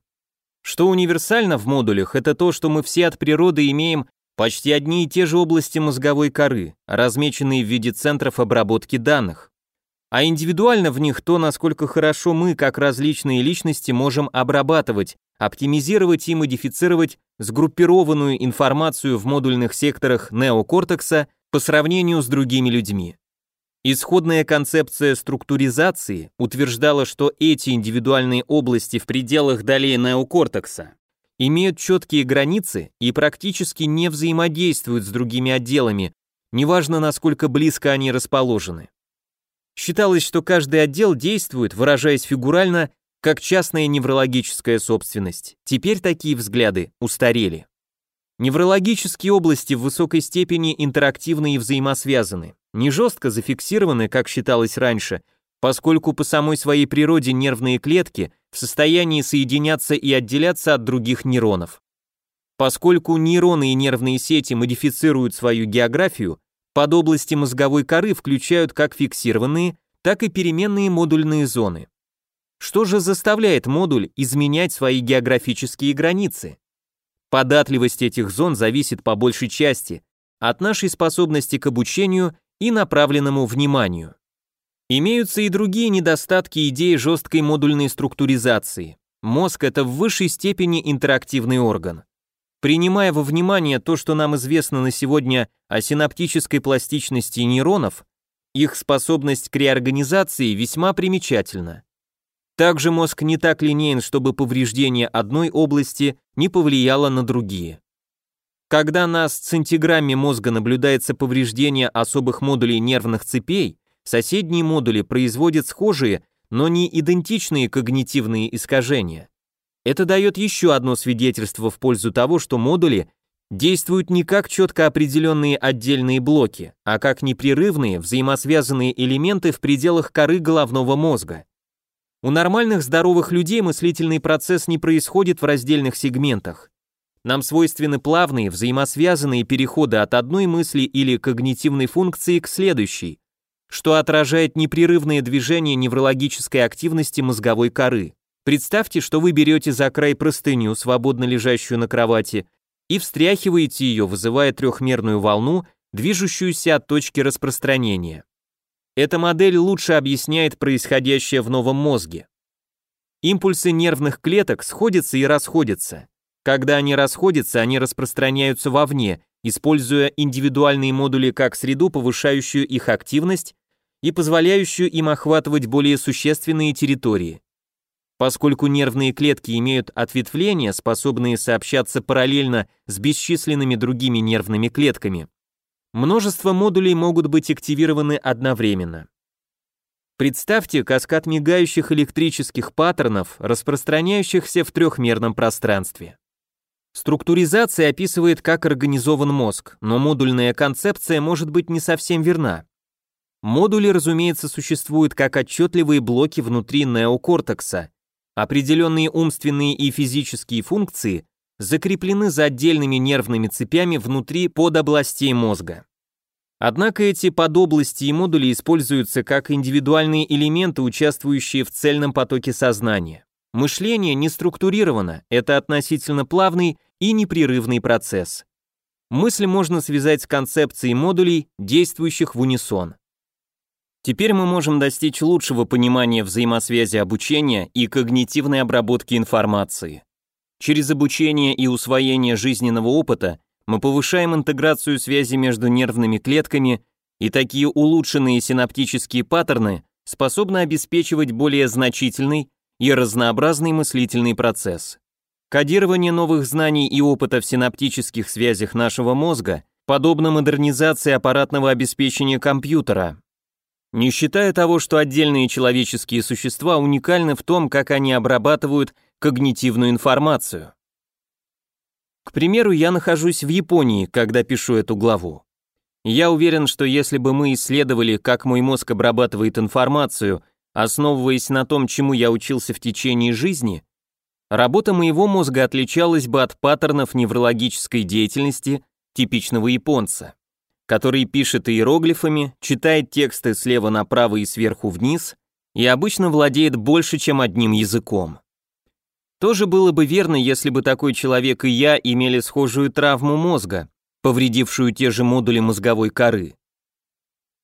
Что универсально в модулях, это то, что мы все от природы имеем почти одни и те же области мозговой коры, размеченные в виде центров обработки данных а индивидуально в них то, насколько хорошо мы, как различные личности, можем обрабатывать, оптимизировать и модифицировать сгруппированную информацию в модульных секторах неокортекса по сравнению с другими людьми. Исходная концепция структуризации утверждала, что эти индивидуальные области в пределах долей неокортекса имеют четкие границы и практически не взаимодействуют с другими отделами, неважно насколько близко они расположены. Считалось, что каждый отдел действует, выражаясь фигурально, как частная неврологическая собственность. Теперь такие взгляды устарели. Неврологические области в высокой степени интерактивны и взаимосвязаны, не жестко зафиксированы, как считалось раньше, поскольку по самой своей природе нервные клетки в состоянии соединяться и отделяться от других нейронов. Поскольку нейроны и нервные сети модифицируют свою географию, под области мозговой коры включают как фиксированные, так и переменные модульные зоны. Что же заставляет модуль изменять свои географические границы? Податливость этих зон зависит по большей части от нашей способности к обучению и направленному вниманию. Имеются и другие недостатки идеи жесткой модульной структуризации. Мозг – это в высшей степени интерактивный орган. Принимая во внимание то, что нам известно на сегодня о синаптической пластичности нейронов, их способность к реорганизации весьма примечательна. Также мозг не так линеен, чтобы повреждение одной области не повлияло на другие. Когда на сцинтиграмме мозга наблюдается повреждение особых модулей нервных цепей, соседние модули производят схожие, но не идентичные когнитивные искажения. Это дает еще одно свидетельство в пользу того, что модули действуют не как четко определенные отдельные блоки, а как непрерывные взаимосвязанные элементы в пределах коры головного мозга. У нормальных здоровых людей мыслительный процесс не происходит в раздельных сегментах. Нам свойственны плавные, взаимосвязанные переходы от одной мысли или когнитивной функции к следующей, что отражает непрерывное движение неврологической активности мозговой коры. Представьте, что вы берете за край простыню, свободно лежащую на кровати, и встряхиваете ее, вызывая трехмерную волну, движущуюся от точки распространения. Эта модель лучше объясняет происходящее в новом мозге. Импульсы нервных клеток сходятся и расходятся. Когда они расходятся, они распространяются вовне, используя индивидуальные модули как среду, повышающую их активность и позволяющую им охватывать более существенные территории. Поскольку нервные клетки имеют ответвления, способные сообщаться параллельно с бесчисленными другими нервными клетками, множество модулей могут быть активированы одновременно. Представьте каскад мигающих электрических паттернов, распространяющихся в трехмерном пространстве. Структуризация описывает, как организован мозг, но модульная концепция может быть не совсем верна. Модули, разумеется, существуют как отчетливые блоки внутри неокортекса, Определенные умственные и физические функции закреплены за отдельными нервными цепями внутри подобластей мозга. Однако эти подобласти и модули используются как индивидуальные элементы, участвующие в цельном потоке сознания. Мышление не структурировано, это относительно плавный и непрерывный процесс. Мысль можно связать с концепцией модулей, действующих в унисон. Теперь мы можем достичь лучшего понимания взаимосвязи обучения и когнитивной обработки информации. Через обучение и усвоение жизненного опыта мы повышаем интеграцию связи между нервными клетками, и такие улучшенные синаптические паттерны способны обеспечивать более значительный и разнообразный мыслительный процесс. Кодирование новых знаний и опыта в синаптических связях нашего мозга подобно модернизации аппаратного обеспечения компьютера, не считая того, что отдельные человеческие существа уникальны в том, как они обрабатывают когнитивную информацию. К примеру, я нахожусь в Японии, когда пишу эту главу. Я уверен, что если бы мы исследовали, как мой мозг обрабатывает информацию, основываясь на том, чему я учился в течение жизни, работа моего мозга отличалась бы от паттернов неврологической деятельности типичного японца который пишет иероглифами, читает тексты слева направо и сверху вниз и обычно владеет больше, чем одним языком. Тоже было бы верно, если бы такой человек и я имели схожую травму мозга, повредившую те же модули мозговой коры.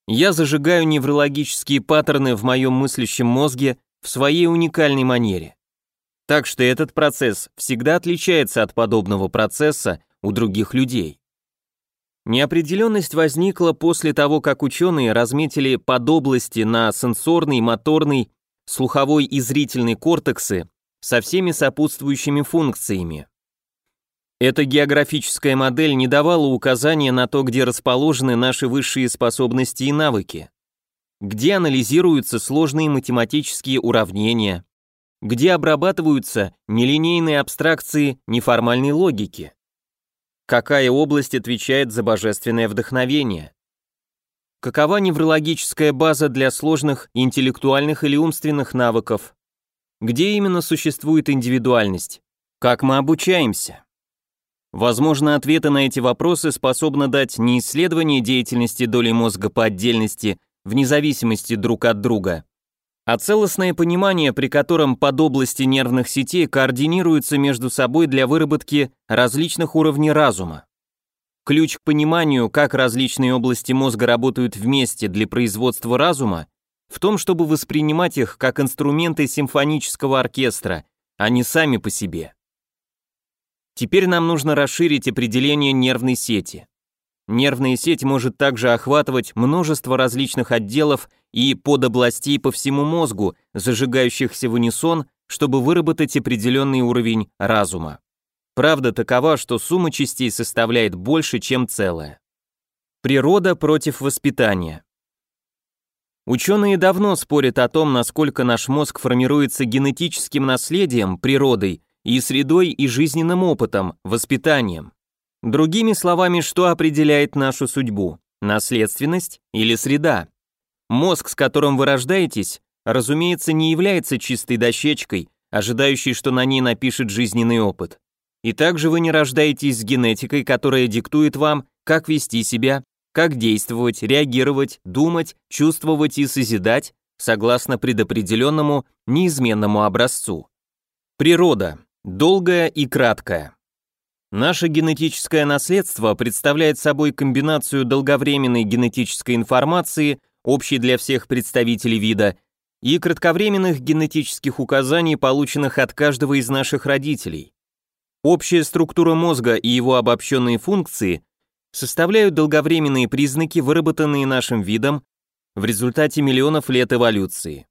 Я зажигаю неврологические паттерны в моем мыслящем мозге в своей уникальной манере. Так что этот процесс всегда отличается от подобного процесса у других людей. Неопределенность возникла после того, как ученые разметили подобласти на сенсорный, моторный, слуховой и зрительный кортексы со всеми сопутствующими функциями. Эта географическая модель не давала указания на то, где расположены наши высшие способности и навыки, где анализируются сложные математические уравнения, где обрабатываются нелинейные абстракции неформальной логики. Какая область отвечает за божественное вдохновение? Какова неврологическая база для сложных интеллектуальных или умственных навыков? Где именно существует индивидуальность? Как мы обучаемся? Возможно, ответы на эти вопросы способны дать не исследование деятельности доли мозга по отдельности, вне зависимости друг от друга, а целостное понимание, при котором под области нервных сетей координируются между собой для выработки различных уровней разума. Ключ к пониманию, как различные области мозга работают вместе для производства разума, в том, чтобы воспринимать их как инструменты симфонического оркестра, а не сами по себе. Теперь нам нужно расширить определение нервной сети. Нервная сеть может также охватывать множество различных отделов и подобластей по всему мозгу, зажигающихся в унисон, чтобы выработать определенный уровень разума. Правда такова, что сумма частей составляет больше, чем целое. Природа против воспитания. Ученые давно спорят о том, насколько наш мозг формируется генетическим наследием, природой, и средой, и жизненным опытом, воспитанием. Другими словами, что определяет нашу судьбу – наследственность или среда? Мозг, с которым вы рождаетесь, разумеется, не является чистой дощечкой, ожидающей, что на ней напишет жизненный опыт. И также вы не рождаетесь с генетикой, которая диктует вам, как вести себя, как действовать, реагировать, думать, чувствовать и созидать, согласно предопределенному, неизменному образцу. Природа. Долгая и краткая. Наше генетическое наследство представляет собой комбинацию долговременной генетической информации общий для всех представителей вида, и кратковременных генетических указаний, полученных от каждого из наших родителей. Общая структура мозга и его обобщенные функции составляют долговременные признаки, выработанные нашим видом в результате миллионов лет эволюции.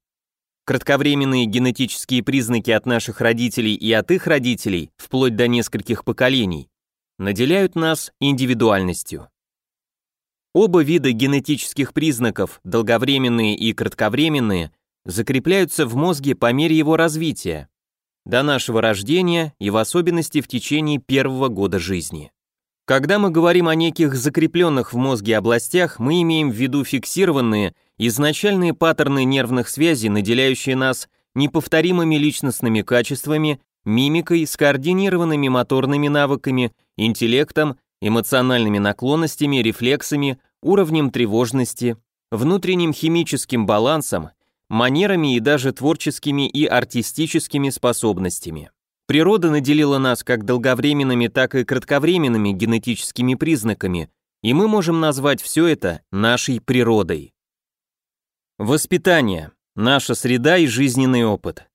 Кратковременные генетические признаки от наших родителей и от их родителей, вплоть до нескольких поколений, наделяют нас индивидуальностью. Оба вида генетических признаков, долговременные и кратковременные, закрепляются в мозге по мере его развития, до нашего рождения и в особенности в течение первого года жизни. Когда мы говорим о неких закрепленных в мозге областях, мы имеем в виду фиксированные, изначальные паттерны нервных связей, наделяющие нас неповторимыми личностными качествами, мимикой, скоординированными моторными навыками, интеллектом эмоциональными наклонностями, рефлексами, уровнем тревожности, внутренним химическим балансом, манерами и даже творческими и артистическими способностями. Природа наделила нас как долговременными, так и кратковременными генетическими признаками, и мы можем назвать все это нашей природой. Воспитание – наша среда и жизненный опыт.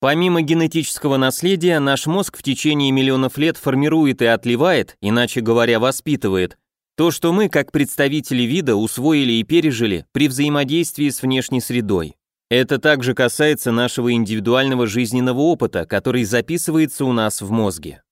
Помимо генетического наследия, наш мозг в течение миллионов лет формирует и отливает, иначе говоря, воспитывает, то, что мы, как представители вида, усвоили и пережили при взаимодействии с внешней средой. Это также касается нашего индивидуального жизненного опыта, который записывается у нас в мозге.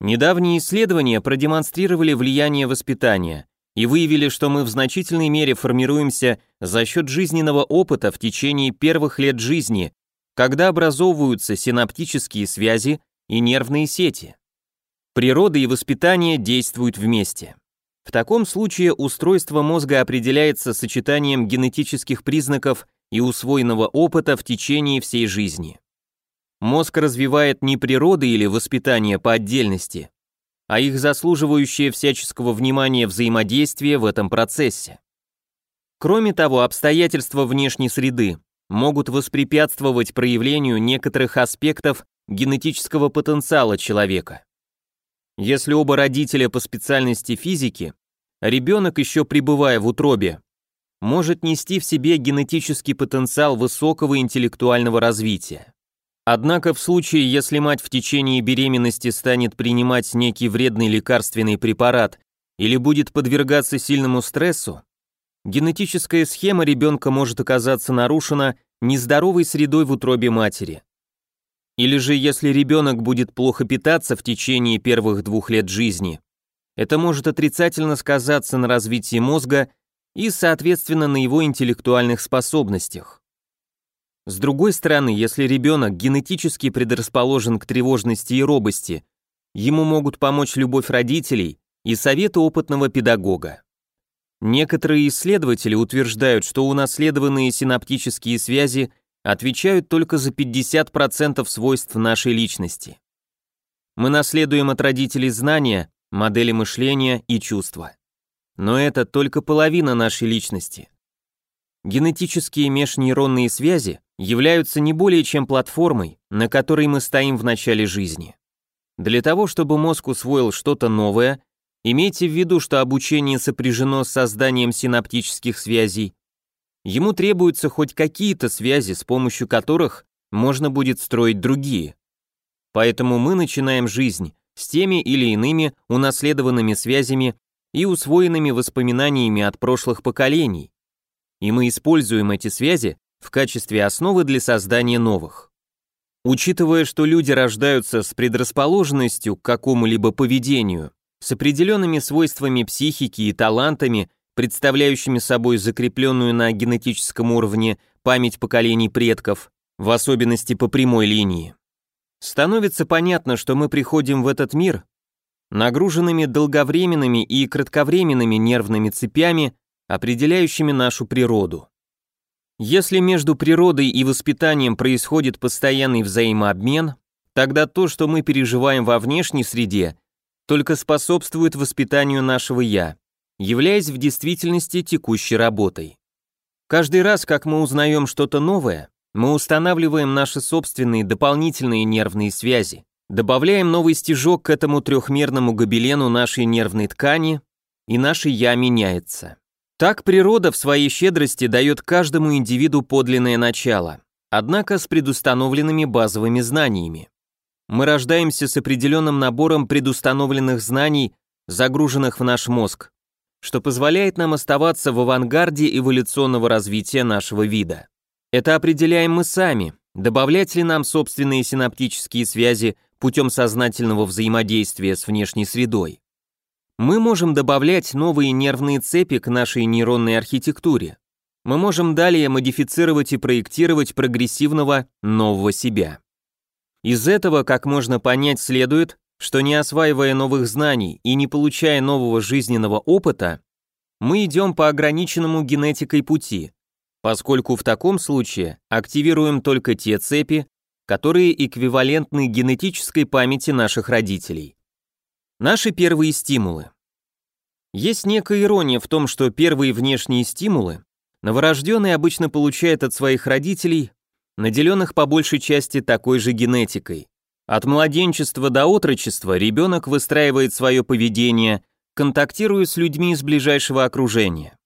Недавние исследования продемонстрировали влияние воспитания и выявили, что мы в значительной мере формируемся за счет жизненного опыта в течение первых лет жизни, когда образовываются синаптические связи и нервные сети. Природа и воспитание действуют вместе. В таком случае устройство мозга определяется сочетанием генетических признаков и усвоенного опыта в течение всей жизни. Мозг развивает не природа или воспитание по отдельности, а их заслуживающее всяческого внимания взаимодействие в этом процессе. Кроме того, обстоятельства внешней среды могут воспрепятствовать проявлению некоторых аспектов генетического потенциала человека. Если оба родителя по специальности физики, ребенок, еще пребывая в утробе, может нести в себе генетический потенциал высокого интеллектуального развития. Однако в случае, если мать в течение беременности станет принимать некий вредный лекарственный препарат или будет подвергаться сильному стрессу, Генетическая схема ребенка может оказаться нарушена нездоровой средой в утробе матери. Или же если ребенок будет плохо питаться в течение первых двух лет жизни, это может отрицательно сказаться на развитии мозга и, соответственно, на его интеллектуальных способностях. С другой стороны, если ребенок генетически предрасположен к тревожности и робости, ему могут помочь любовь родителей и советы опытного педагога. Некоторые исследователи утверждают, что унаследованные синаптические связи отвечают только за 50% свойств нашей личности. Мы наследуем от родителей знания, модели мышления и чувства. Но это только половина нашей личности. Генетические межнейронные связи являются не более чем платформой, на которой мы стоим в начале жизни. Для того, чтобы мозг усвоил что-то новое, Имейте в виду, что обучение сопряжено с созданием синаптических связей. Ему требуются хоть какие-то связи, с помощью которых можно будет строить другие. Поэтому мы начинаем жизнь с теми или иными унаследованными связями и усвоенными воспоминаниями от прошлых поколений. И мы используем эти связи в качестве основы для создания новых. Учитывая, что люди рождаются с предрасположенностью к какому-либо поведению, с определенными свойствами психики и талантами, представляющими собой закрепленную на генетическом уровне память поколений предков, в особенности по прямой линии. Становится понятно, что мы приходим в этот мир нагруженными долговременными и кратковременными нервными цепями, определяющими нашу природу. Если между природой и воспитанием происходит постоянный взаимообмен, тогда то, что мы переживаем во внешней среде, только способствует воспитанию нашего «я», являясь в действительности текущей работой. Каждый раз, как мы узнаем что-то новое, мы устанавливаем наши собственные дополнительные нервные связи, добавляем новый стежок к этому трехмерному гобелену нашей нервной ткани, и наше «я» меняется. Так природа в своей щедрости дает каждому индивиду подлинное начало, однако с предустановленными базовыми знаниями. Мы рождаемся с определенным набором предустановленных знаний, загруженных в наш мозг, что позволяет нам оставаться в авангарде эволюционного развития нашего вида. Это определяем мы сами, добавлять ли нам собственные синаптические связи путем сознательного взаимодействия с внешней средой. Мы можем добавлять новые нервные цепи к нашей нейронной архитектуре. Мы можем далее модифицировать и проектировать прогрессивного нового себя. Из этого, как можно понять, следует, что не осваивая новых знаний и не получая нового жизненного опыта, мы идем по ограниченному генетикой пути, поскольку в таком случае активируем только те цепи, которые эквивалентны генетической памяти наших родителей. Наши первые стимулы. Есть некая ирония в том, что первые внешние стимулы новорожденный обычно получает от своих родителей наделенных по большей части такой же генетикой. От младенчества до отрочества ребенок выстраивает свое поведение, контактируя с людьми из ближайшего окружения.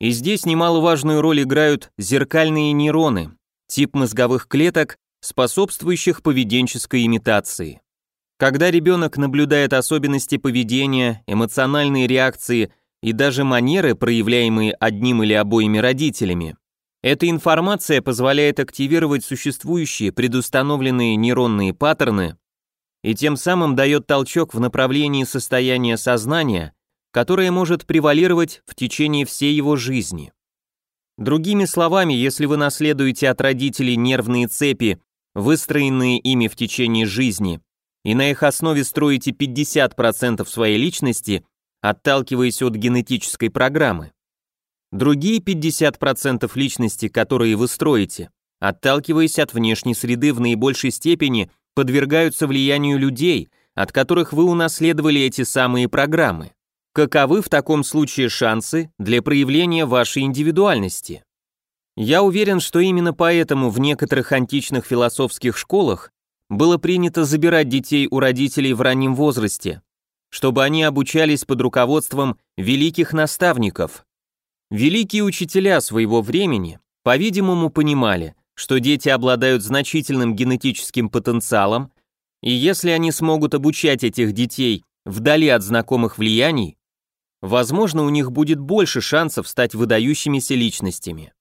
И здесь немаловажную роль играют зеркальные нейроны, тип мозговых клеток, способствующих поведенческой имитации. Когда ребенок наблюдает особенности поведения, эмоциональные реакции и даже манеры, проявляемые одним или обоими родителями, эта информация позволяет активировать существующие предустановленные нейронные паттерны и тем самым дает толчок в направлении состояния сознания, которое может превалировать в течение всей его жизни. Другими словами, если вы наследуете от родителей нервные цепи, выстроенные ими в течение жизни, и на их основе строите 50% своей личности, отталкиваясь от генетической программы, Другие 50% личности, которые вы строите, отталкиваясь от внешней среды в наибольшей степени, подвергаются влиянию людей, от которых вы унаследовали эти самые программы. Каковы в таком случае шансы для проявления вашей индивидуальности? Я уверен, что именно поэтому в некоторых античных философских школах было принято забирать детей у родителей в раннем возрасте, чтобы они обучались под руководством великих наставников, Великие учителя своего времени, по-видимому, понимали, что дети обладают значительным генетическим потенциалом, и если они смогут обучать этих детей вдали от знакомых влияний, возможно, у них будет больше шансов стать выдающимися личностями.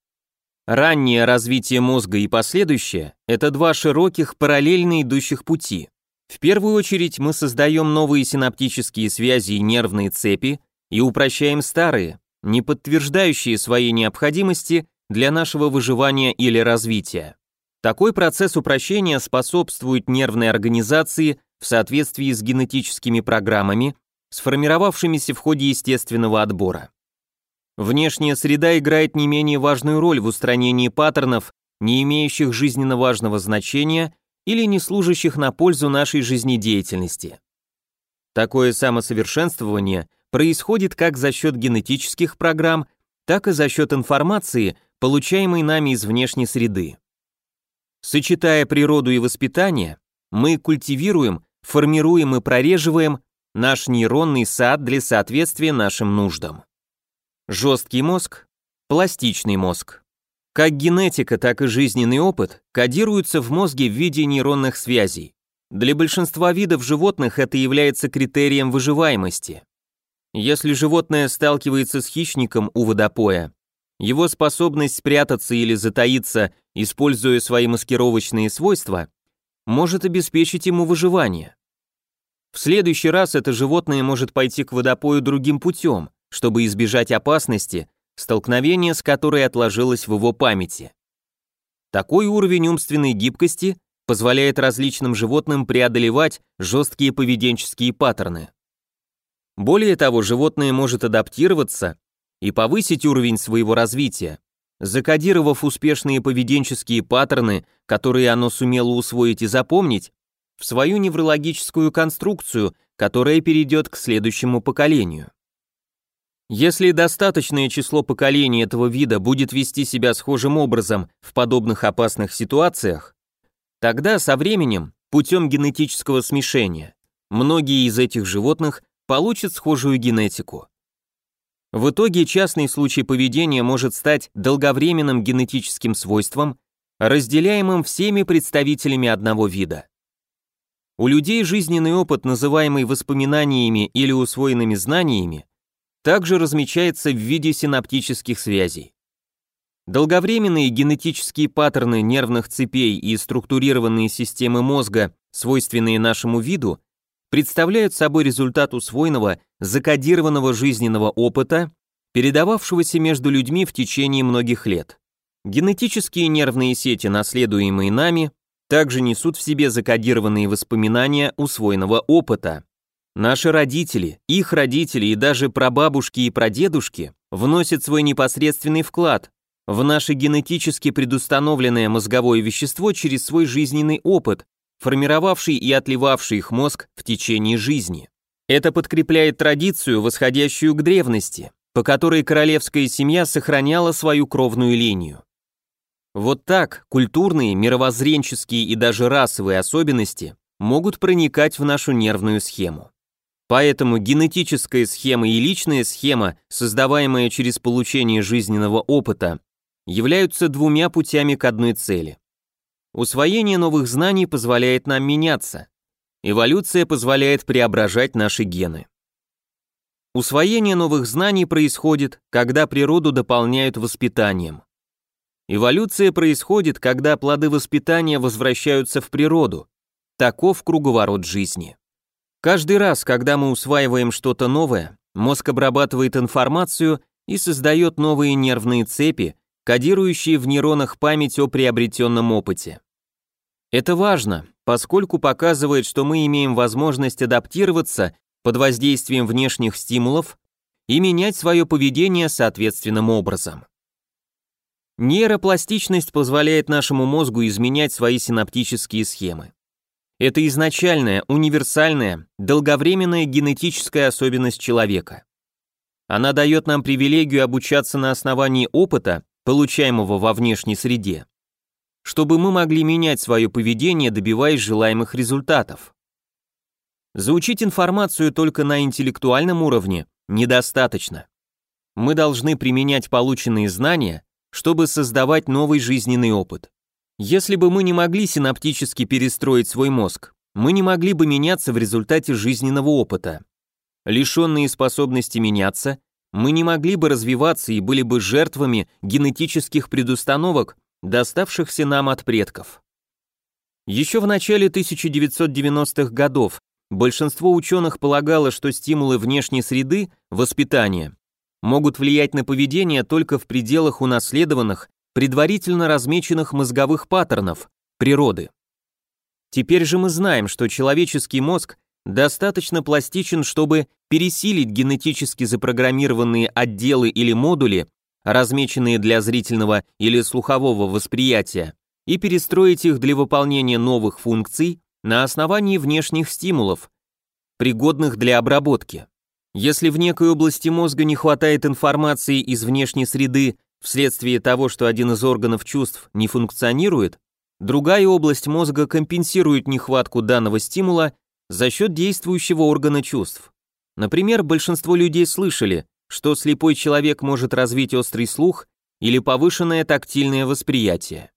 Раннее развитие мозга и последующее – это два широких параллельно идущих пути. В первую очередь мы создаем новые синаптические связи и нервные цепи и упрощаем старые, не подтверждающие своей необходимости для нашего выживания или развития. Такой процесс упрощения способствует нервной организации в соответствии с генетическими программами, сформировавшимися в ходе естественного отбора. Внешняя среда играет не менее важную роль в устранении паттернов, не имеющих жизненно важного значения или не служащих на пользу нашей жизнедеятельности. Такое самосовершенствование – происходит как за счет генетических программ, так и за счет информации, получаемой нами из внешней среды. Сочетая природу и воспитание, мы культивируем, формируем и прореживаем наш нейронный сад для соответствия нашим нуждам. Жесткий мозг, пластичный мозг. Как генетика, так и жизненный опыт кодируются в мозге в виде нейронных связей. Для большинства видов животных это является критерием выживаемости. Если животное сталкивается с хищником у водопоя, его способность спрятаться или затаиться, используя свои маскировочные свойства, может обеспечить ему выживание. В следующий раз это животное может пойти к водопою другим путем, чтобы избежать опасности, столкновения с которой отложилось в его памяти. Такой уровень умственной гибкости позволяет различным животным преодолевать жесткие поведенческие паттерны. Более того, животное может адаптироваться и повысить уровень своего развития, закодировав успешные поведенческие паттерны, которые оно сумело усвоить и запомнить, в свою неврологическую конструкцию, которая перейдет к следующему поколению. Если достаточное число поколений этого вида будет вести себя схожим образом в подобных опасных ситуациях, тогда со временем, путем генетического смешения, многие из этих животных получит схожую генетику. В итоге частный случай поведения может стать долговременным генетическим свойством, разделяемым всеми представителями одного вида. У людей жизненный опыт, называемый воспоминаниями или усвоенными знаниями, также размечается в виде синаптических связей. Долговременные генетические паттерны нервных цепей и структурированные системы мозга, свойственные нашему виду, представляют собой результат усвоенного, закодированного жизненного опыта, передававшегося между людьми в течение многих лет. Генетические нервные сети, наследуемые нами, также несут в себе закодированные воспоминания усвоенного опыта. Наши родители, их родители и даже прабабушки и прадедушки вносят свой непосредственный вклад в наше генетически предустановленное мозговое вещество через свой жизненный опыт, формировавший и отливавший их мозг в течение жизни. Это подкрепляет традицию, восходящую к древности, по которой королевская семья сохраняла свою кровную линию. Вот так культурные, мировоззренческие и даже расовые особенности могут проникать в нашу нервную схему. Поэтому генетическая схема и личная схема, создаваемая через получение жизненного опыта, являются двумя путями к одной цели. Усвоение новых знаний позволяет нам меняться. Эволюция позволяет преображать наши гены. Усвоение новых знаний происходит, когда природу дополняют воспитанием. Эволюция происходит, когда плоды воспитания возвращаются в природу. Таков круговорот жизни. Каждый раз, когда мы усваиваем что-то новое, мозг обрабатывает информацию и создает новые нервные цепи, кодирующие в нейронах память о приобретенном опыте. Это важно, поскольку показывает, что мы имеем возможность адаптироваться под воздействием внешних стимулов и менять свое поведение соответственным образом. Нейропластичность позволяет нашему мозгу изменять свои синаптические схемы. Это изначальная, универсальная, долговременная генетическая особенность человека. Она дает нам привилегию обучаться на основании опыта получаемого во внешней среде, чтобы мы могли менять свое поведение, добиваясь желаемых результатов. Заучить информацию только на интеллектуальном уровне недостаточно. Мы должны применять полученные знания, чтобы создавать новый жизненный опыт. Если бы мы не могли синаптически перестроить свой мозг, мы не могли бы меняться в результате жизненного опыта. Лишенные способности меняться, мы не могли бы развиваться и были бы жертвами генетических предустановок, доставшихся нам от предков. Еще в начале 1990-х годов большинство ученых полагало, что стимулы внешней среды, воспитания, могут влиять на поведение только в пределах унаследованных, предварительно размеченных мозговых паттернов природы. Теперь же мы знаем, что человеческий мозг достаточно пластичен, чтобы пересилить генетически запрограммированные отделы или модули, размеченные для зрительного или слухового восприятия, и перестроить их для выполнения новых функций на основании внешних стимулов, пригодных для обработки. Если в некой области мозга не хватает информации из внешней среды вследствие того, что один из органов чувств не функционирует, другая область мозга компенсирует нехватку данного стимула за счет действующего органа чувств. Например, большинство людей слышали, что слепой человек может развить острый слух или повышенное тактильное восприятие.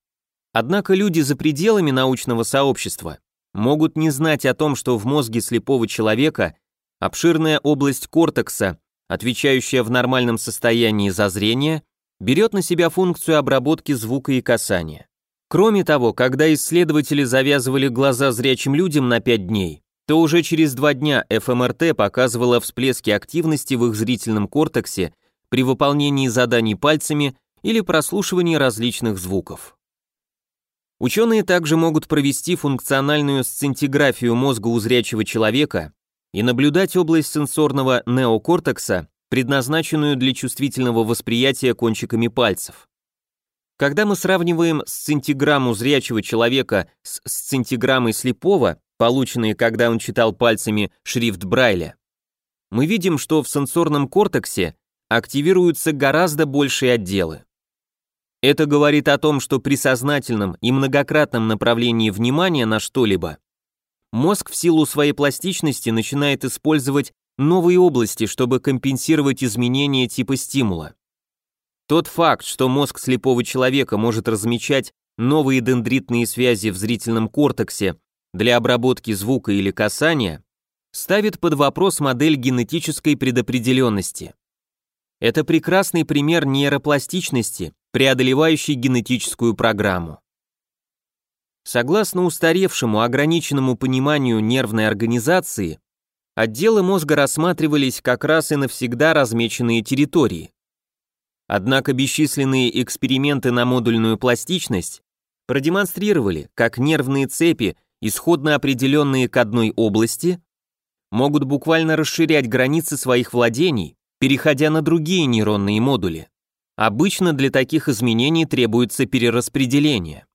Однако люди за пределами научного сообщества могут не знать о том, что в мозге слепого человека обширная область кортекса, отвечающая в нормальном состоянии за зрение, берет на себя функцию обработки звука и касания. Кроме того, когда исследователи завязывали глаза зрячим людям на 5 дней, то уже через два дня ФМРТ показывала всплески активности в их зрительном кортексе при выполнении заданий пальцами или прослушивании различных звуков. Ученые также могут провести функциональную сцинтиграфию мозга у зрячего человека и наблюдать область сенсорного неокортекса, предназначенную для чувствительного восприятия кончиками пальцев. Когда мы сравниваем сцинтиграмму зрячего человека с сцинтиграммой слепого, полученные, когда он читал пальцами шрифт Брайля, мы видим, что в сенсорном кортексе активируются гораздо большие отделы. Это говорит о том, что при сознательном и многократном направлении внимания на что-либо мозг в силу своей пластичности начинает использовать новые области, чтобы компенсировать изменения типа стимула. Тот факт, что мозг слепого человека может размечать новые дендритные связи в зрительном кортексе для обработки звука или касания ставит под вопрос модель генетической предопределенности. Это прекрасный пример нейропластичности, преодолевающей генетическую программу. Согласно устаревшему ограниченному пониманию нервной организации, отделы мозга рассматривались как раз и навсегда размеченные территории. Однако бесчисленные эксперименты на модульную пластичность продемонстрировали, как нервные цепи исходно определенные к одной области, могут буквально расширять границы своих владений, переходя на другие нейронные модули. Обычно для таких изменений требуется перераспределение.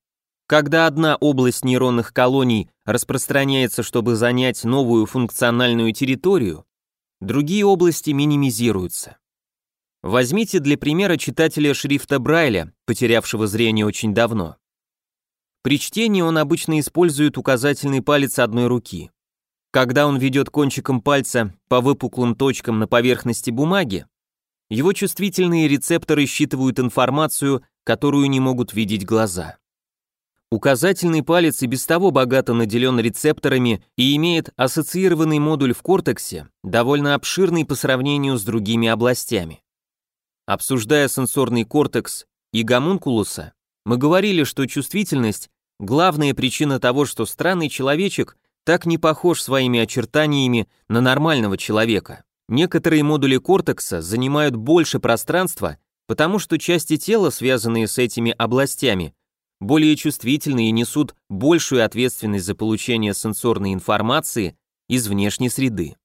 Когда одна область нейронных колоний распространяется, чтобы занять новую функциональную территорию, другие области минимизируются. Возьмите для примера читателя шрифта Брайля, потерявшего зрение очень давно. При чтении он обычно использует указательный палец одной руки. Когда он ведет кончиком пальца по выпуклым точкам на поверхности бумаги, его чувствительные рецепторы считывают информацию, которую не могут видеть глаза. Указательный палец и без того богато наделен рецепторами и имеет ассоциированный модуль в кортексе, довольно обширный по сравнению с другими областями. Обсуждая сенсорный кортекс и гомункулуса, мы говорили, что чувствительность – главная причина того, что странный человечек так не похож своими очертаниями на нормального человека. Некоторые модули кортекса занимают больше пространства, потому что части тела, связанные с этими областями, более чувствительны и несут большую ответственность за получение сенсорной информации из внешней среды.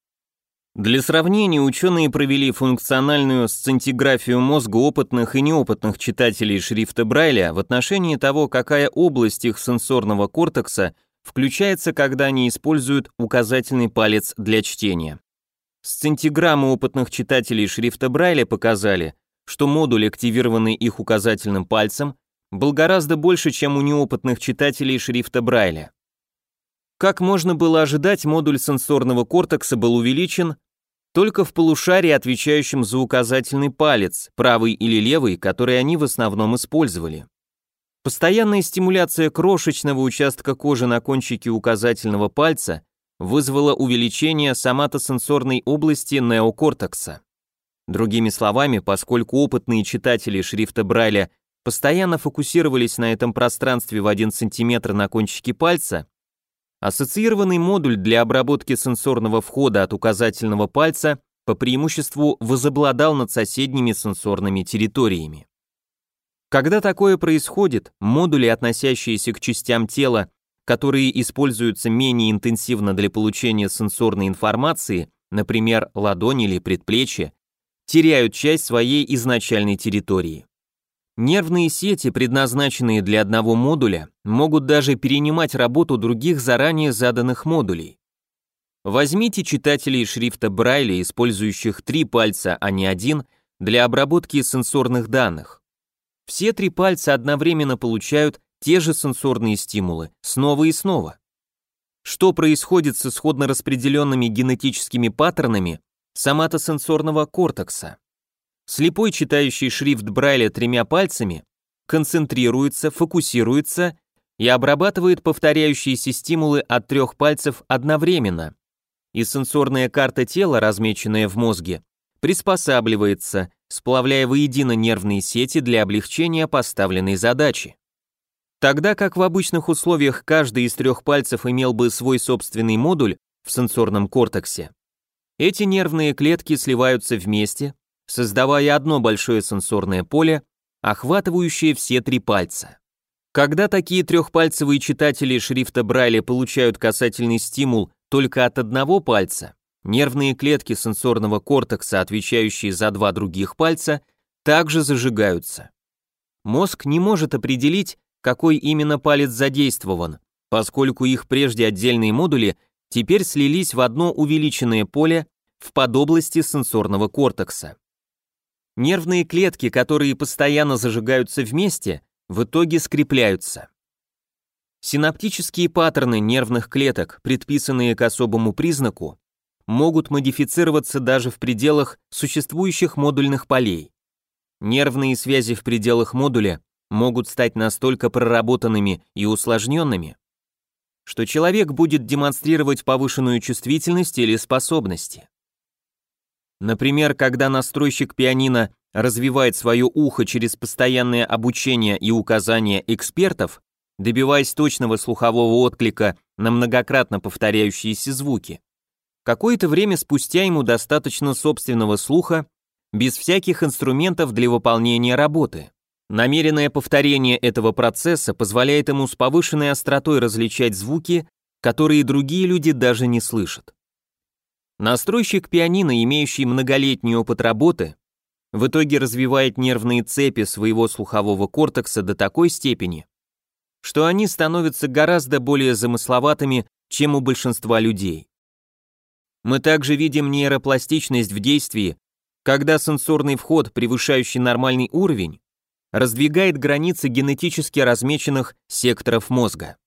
Для сравнения ученые провели функциональную сцинтиграфию мозга опытных и неопытных читателей шрифта Брайля в отношении того, какая область их сенсорного кортекса включается, когда они используют указательный палец для чтения. Сцинтиграммы опытных читателей шрифта Брайля показали, что модуль, активированный их указательным пальцем, был гораздо больше, чем у неопытных читателей шрифта Брайля. Как можно было ожидать, модуль сенсорного кортекса был увеличен только в полушарии, отвечающем за указательный палец, правый или левый, который они в основном использовали. Постоянная стимуляция крошечного участка кожи на кончике указательного пальца вызвала увеличение соматосенсорной области неокортекса. Другими словами, поскольку опытные читатели шрифта Брайля постоянно фокусировались на этом пространстве в 1 см на кончике пальца, Ассоциированный модуль для обработки сенсорного входа от указательного пальца по преимуществу возобладал над соседними сенсорными территориями. Когда такое происходит, модули, относящиеся к частям тела, которые используются менее интенсивно для получения сенсорной информации, например, ладонь или предплечье, теряют часть своей изначальной территории. Нервные сети, предназначенные для одного модуля, могут даже перенимать работу других заранее заданных модулей. Возьмите читателей шрифта Брайля, использующих три пальца, а не один, для обработки сенсорных данных. Все три пальца одновременно получают те же сенсорные стимулы, снова и снова. Что происходит с исходно распределенными генетическими паттернами соматосенсорного кортекса? Слепой, читающий шрифт Брайля тремя пальцами, концентрируется, фокусируется и обрабатывает повторяющиеся стимулы от трех пальцев одновременно. И сенсорная карта тела, размеченная в мозге, приспосабливается, сплавляя воедино нервные сети для облегчения поставленной задачи. Тогда как в обычных условиях каждый из трех пальцев имел бы свой собственный модуль в сенсорном кортексе, эти нервные клетки сливаются вместе, создавая одно большое сенсорное поле, охватывающее все три пальца. Когда такие трехпальцевые читатели шрифта Брайля получают касательный стимул только от одного пальца, нервные клетки сенсорного кортекса, отвечающие за два других пальца, также зажигаются. Мозг не может определить, какой именно палец задействован, поскольку их прежде отдельные модули теперь слились в одно увеличенное поле в подобласти сенсорного кортекса. Нервные клетки, которые постоянно зажигаются вместе, в итоге скрепляются. Синаптические паттерны нервных клеток, предписанные к особому признаку, могут модифицироваться даже в пределах существующих модульных полей. Нервные связи в пределах модуля могут стать настолько проработанными и усложненными, что человек будет демонстрировать повышенную чувствительность или способности. Например, когда настройщик пианино развивает свое ухо через постоянное обучение и указания экспертов, добиваясь точного слухового отклика на многократно повторяющиеся звуки. Какое-то время спустя ему достаточно собственного слуха, без всяких инструментов для выполнения работы. Намеренное повторение этого процесса позволяет ему с повышенной остротой различать звуки, которые другие люди даже не слышат. Настройщик пианино, имеющий многолетний опыт работы, в итоге развивает нервные цепи своего слухового кортекса до такой степени, что они становятся гораздо более замысловатыми, чем у большинства людей. Мы также видим нейропластичность в действии, когда сенсорный вход, превышающий нормальный уровень, раздвигает границы генетически размеченных секторов мозга.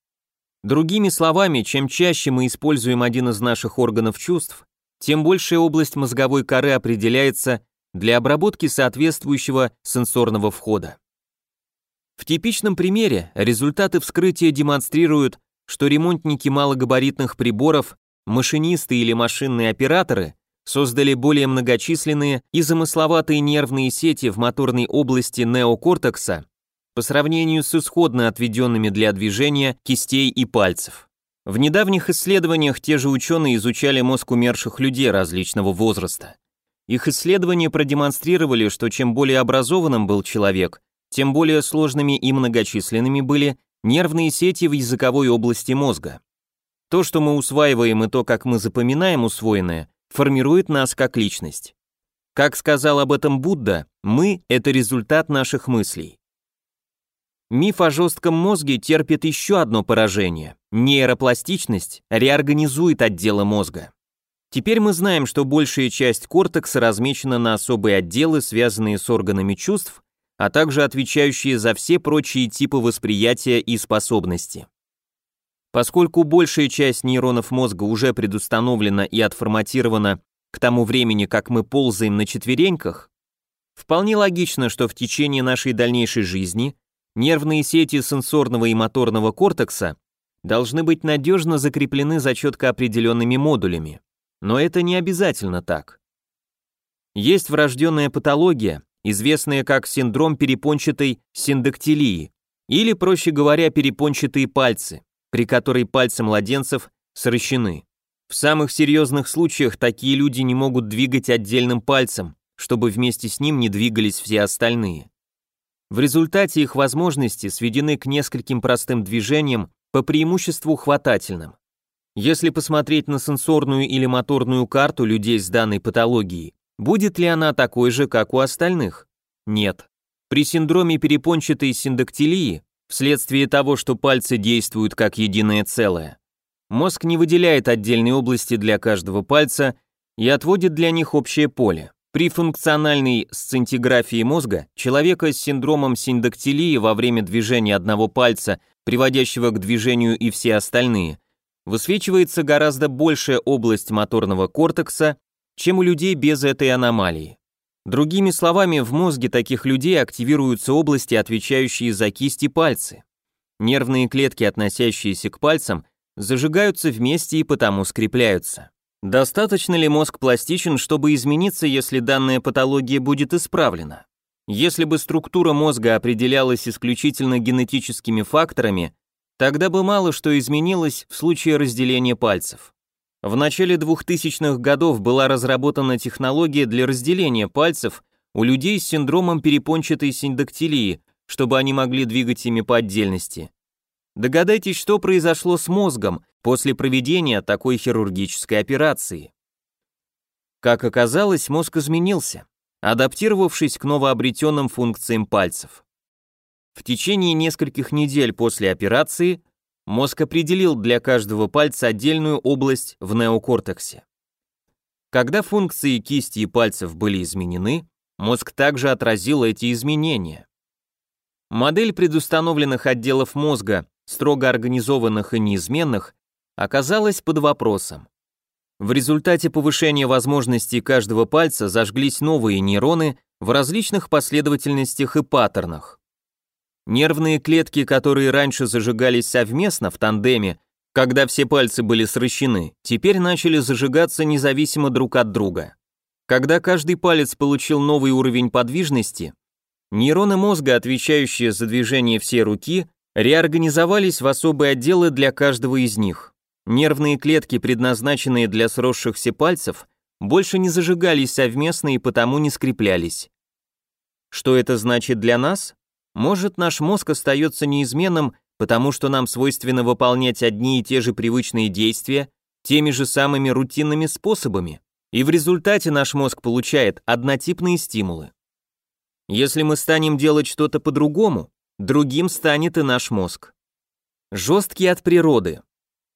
Другими словами, чем чаще мы используем один из наших органов чувств, тем большая область мозговой коры определяется для обработки соответствующего сенсорного входа. В типичном примере результаты вскрытия демонстрируют, что ремонтники малогабаритных приборов, машинисты или машинные операторы создали более многочисленные и замысловатые нервные сети в моторной области неокортекса по сравнению с исходно отведенными для движения кистей и пальцев. В недавних исследованиях те же ученые изучали мозг умерших людей различного возраста. Их исследования продемонстрировали, что чем более образованным был человек, тем более сложными и многочисленными были нервные сети в языковой области мозга. То, что мы усваиваем и то, как мы запоминаем усвоенное, формирует нас как личность. Как сказал об этом Будда, мы – это результат наших мыслей. Миф о жестком мозге терпит еще одно поражение. Нейропластичность реорганизует отделы мозга. Теперь мы знаем, что большая часть кортекса размечена на особые отделы, связанные с органами чувств, а также отвечающие за все прочие типы восприятия и способности. Поскольку большая часть нейронов мозга уже предустановлена и отформатирована к тому времени, как мы ползаем на четвереньках, вполне логично, что в течение нашей дальнейшей жизни – Нервные сети сенсорного и моторного кортекса должны быть надежно закреплены за четко определенными модулями. Но это не обязательно так. Есть врожденная патология, известная как синдром перепончатой синдактилии, или, проще говоря, перепончатые пальцы, при которой пальцы младенцев сращены. В самых серьезных случаях такие люди не могут двигать отдельным пальцем, чтобы вместе с ним не двигались все остальные. В результате их возможности сведены к нескольким простым движениям, по преимуществу хватательным. Если посмотреть на сенсорную или моторную карту людей с данной патологией, будет ли она такой же, как у остальных? Нет. При синдроме перепончатой синдактилии, вследствие того, что пальцы действуют как единое целое, мозг не выделяет отдельные области для каждого пальца и отводит для них общее поле. При функциональной сцинтиграфии мозга человека с синдромом синдактилии во время движения одного пальца, приводящего к движению и все остальные, высвечивается гораздо большая область моторного кортекса, чем у людей без этой аномалии. Другими словами, в мозге таких людей активируются области, отвечающие за кисти пальцы. Нервные клетки, относящиеся к пальцам, зажигаются вместе и потому скрепляются. Достаточно ли мозг пластичен, чтобы измениться, если данная патология будет исправлена? Если бы структура мозга определялась исключительно генетическими факторами, тогда бы мало что изменилось в случае разделения пальцев. В начале 2000-х годов была разработана технология для разделения пальцев у людей с синдромом перепончатой синдактилии, чтобы они могли двигать ими по отдельности. Догадайтесь, что произошло с мозгом после проведения такой хирургической операции. Как оказалось, мозг изменился, адаптировавшись к новообретенным функциям пальцев. В течение нескольких недель после операции мозг определил для каждого пальца отдельную область в неокортексе. Когда функции кисти и пальцев были изменены, мозг также отразил эти изменения. Модель предустановленных отделов мозга строго организованных и неизменных, оказалась под вопросом. В результате повышения возможностей каждого пальца зажглись новые нейроны в различных последовательностях и паттернах. Нервные клетки, которые раньше зажигались совместно в тандеме, когда все пальцы были сращены, теперь начали зажигаться независимо друг от друга. Когда каждый палец получил новый уровень подвижности, нейроны мозга, отвечающие за движение всей руки, реорганизовались в особые отделы для каждого из них. Нервные клетки, предназначенные для сросшихся пальцев, больше не зажигались совместно и потому не скреплялись. Что это значит для нас? Может, наш мозг остается неизменным, потому что нам свойственно выполнять одни и те же привычные действия теми же самыми рутинными способами, и в результате наш мозг получает однотипные стимулы. Если мы станем делать что-то по-другому, Другим станет и наш мозг. Жесткий от природы.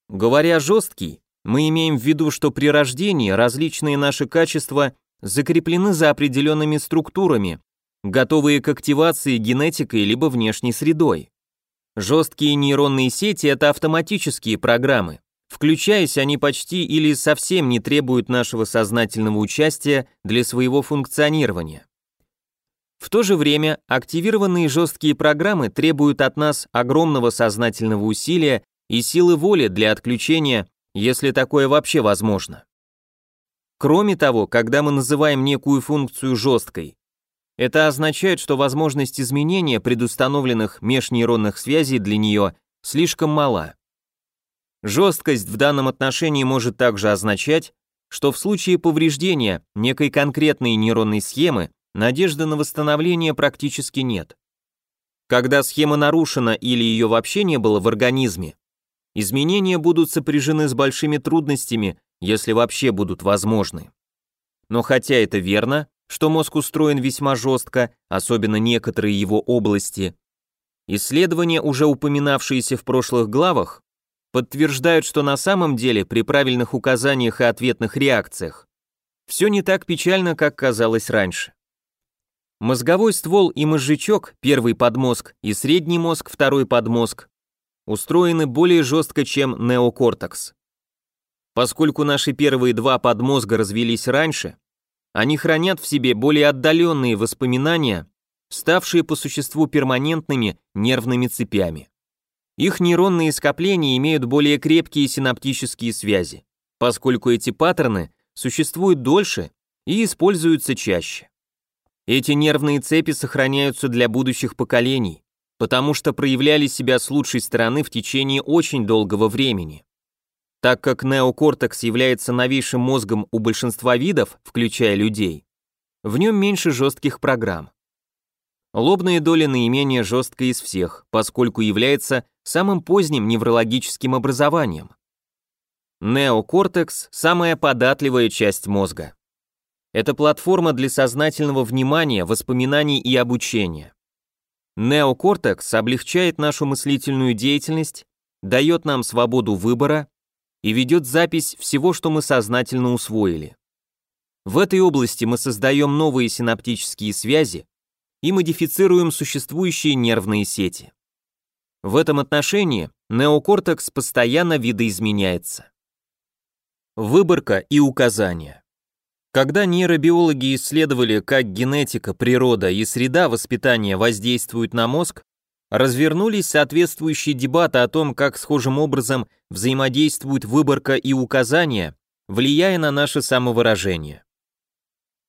Говоря жесткий, мы имеем в виду, что при рождении различные наши качества закреплены за определенными структурами, готовые к активации генетикой либо внешней средой. Жесткие нейронные сети – это автоматические программы. Включаясь, они почти или совсем не требуют нашего сознательного участия для своего функционирования. В то же время активированные жесткие программы требуют от нас огромного сознательного усилия и силы воли для отключения, если такое вообще возможно. Кроме того, когда мы называем некую функцию жесткой, это означает, что возможность изменения предустановленных межнейронных связей для нее слишком мала. Жесткость в данном отношении может также означать, что в случае повреждения некой конкретной нейронной схемы надежды на восстановление практически нет. Когда схема нарушена или ее вообще не было в организме, изменения будут сопряжены с большими трудностями, если вообще будут возможны. Но хотя это верно, что мозг устроен весьма жестко, особенно некоторые его области, исследования, уже упоминавшиеся в прошлых главах, подтверждают, что на самом деле при правильных указаниях и ответных реакциях все не так печально, как казалось раньше. Мозговой ствол и мозжечок, первый подмозг, и средний мозг, второй подмозг, устроены более жестко, чем неокортекс. Поскольку наши первые два подмозга развились раньше, они хранят в себе более отдаленные воспоминания, ставшие по существу перманентными нервными цепями. Их нейронные скопления имеют более крепкие синаптические связи, поскольку эти паттерны существуют дольше и используются чаще. Эти нервные цепи сохраняются для будущих поколений, потому что проявляли себя с лучшей стороны в течение очень долгого времени. Так как неокортекс является новейшим мозгом у большинства видов, включая людей, в нем меньше жестких программ. Лобная доля наименее жесткая из всех, поскольку является самым поздним неврологическим образованием. Неокортекс – самая податливая часть мозга. Это платформа для сознательного внимания, воспоминаний и обучения. Неокортекс облегчает нашу мыслительную деятельность, дает нам свободу выбора и ведет запись всего, что мы сознательно усвоили. В этой области мы создаем новые синаптические связи и модифицируем существующие нервные сети. В этом отношении неокортекс постоянно видоизменяется. Выборка и указания. Когда нейробиологи исследовали, как генетика, природа и среда воспитания воздействуют на мозг, развернулись соответствующие дебаты о том, как схожим образом взаимодействуют выборка и указания, влияя на наше самовыражение.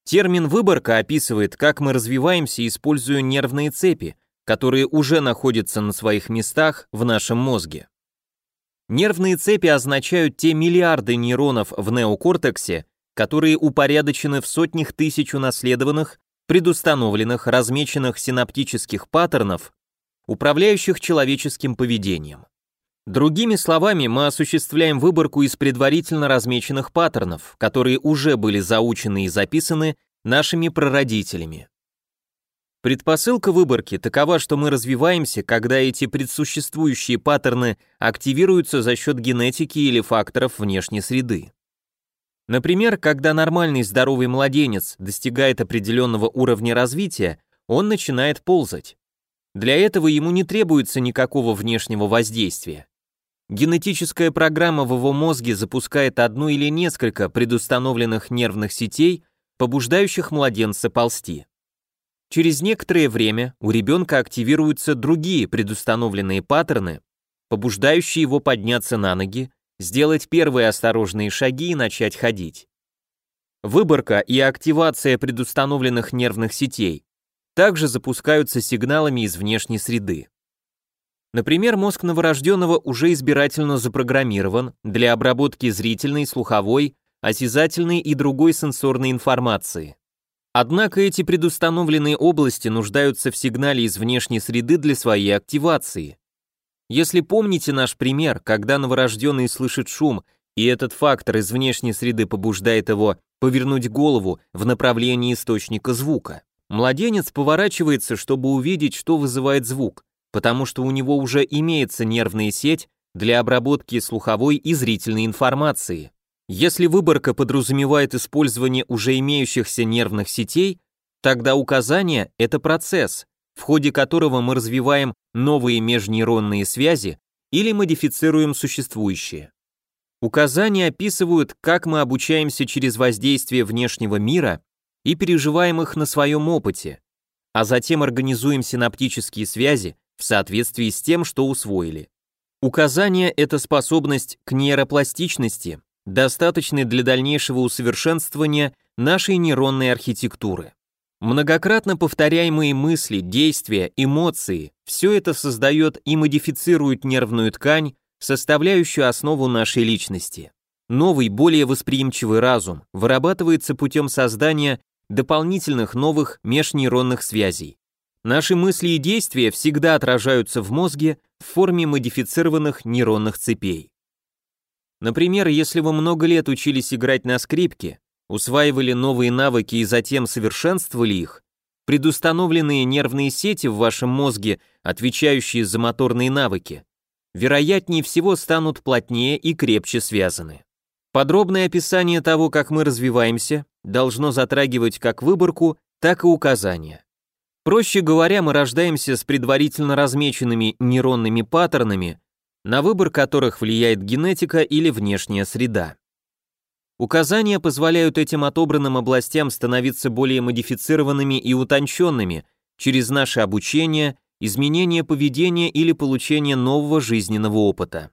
Термин «выборка» описывает, как мы развиваемся, используя нервные цепи, которые уже находятся на своих местах в нашем мозге. Нервные цепи означают те миллиарды нейронов в неокортексе, которые упорядочены в сотнях тысяч унаследованных, предустановленных, размеченных синаптических паттернов, управляющих человеческим поведением. Другими словами, мы осуществляем выборку из предварительно размеченных паттернов, которые уже были заучены и записаны нашими прародителями. Предпосылка выборки такова, что мы развиваемся, когда эти предсуществующие паттерны активируются за счет генетики или факторов внешней среды. Например, когда нормальный здоровый младенец достигает определенного уровня развития, он начинает ползать. Для этого ему не требуется никакого внешнего воздействия. Генетическая программа в его мозге запускает одну или несколько предустановленных нервных сетей, побуждающих младенца ползти. Через некоторое время у ребенка активируются другие предустановленные паттерны, побуждающие его подняться на ноги сделать первые осторожные шаги и начать ходить. Выборка и активация предустановленных нервных сетей также запускаются сигналами из внешней среды. Например, мозг новорожденного уже избирательно запрограммирован для обработки зрительной, слуховой, осязательной и другой сенсорной информации. Однако эти предустановленные области нуждаются в сигнале из внешней среды для своей активации. Если помните наш пример, когда новорожденный слышит шум, и этот фактор из внешней среды побуждает его повернуть голову в направлении источника звука. Младенец поворачивается, чтобы увидеть, что вызывает звук, потому что у него уже имеется нервная сеть для обработки слуховой и зрительной информации. Если выборка подразумевает использование уже имеющихся нервных сетей, тогда указание – это процесс, в ходе которого мы развиваем новые межнейронные связи или модифицируем существующие. Указания описывают, как мы обучаемся через воздействие внешнего мира и переживаем их на своем опыте, а затем организуем синаптические связи в соответствии с тем, что усвоили. Указания – это способность к нейропластичности, достаточной для дальнейшего усовершенствования нашей нейронной архитектуры. Многократно повторяемые мысли, действия, эмоции – все это создает и модифицирует нервную ткань, составляющую основу нашей личности. Новый, более восприимчивый разум вырабатывается путем создания дополнительных новых межнейронных связей. Наши мысли и действия всегда отражаются в мозге в форме модифицированных нейронных цепей. Например, если вы много лет учились играть на скрипке, усваивали новые навыки и затем совершенствовали их, предустановленные нервные сети в вашем мозге, отвечающие за моторные навыки, вероятнее всего станут плотнее и крепче связаны. Подробное описание того, как мы развиваемся, должно затрагивать как выборку, так и указания. Проще говоря, мы рождаемся с предварительно размеченными нейронными паттернами, на выбор которых влияет генетика или внешняя среда. Указания позволяют этим отобранным областям становиться более модифицированными и утонченными через наше обучение, изменение поведения или получение нового жизненного опыта.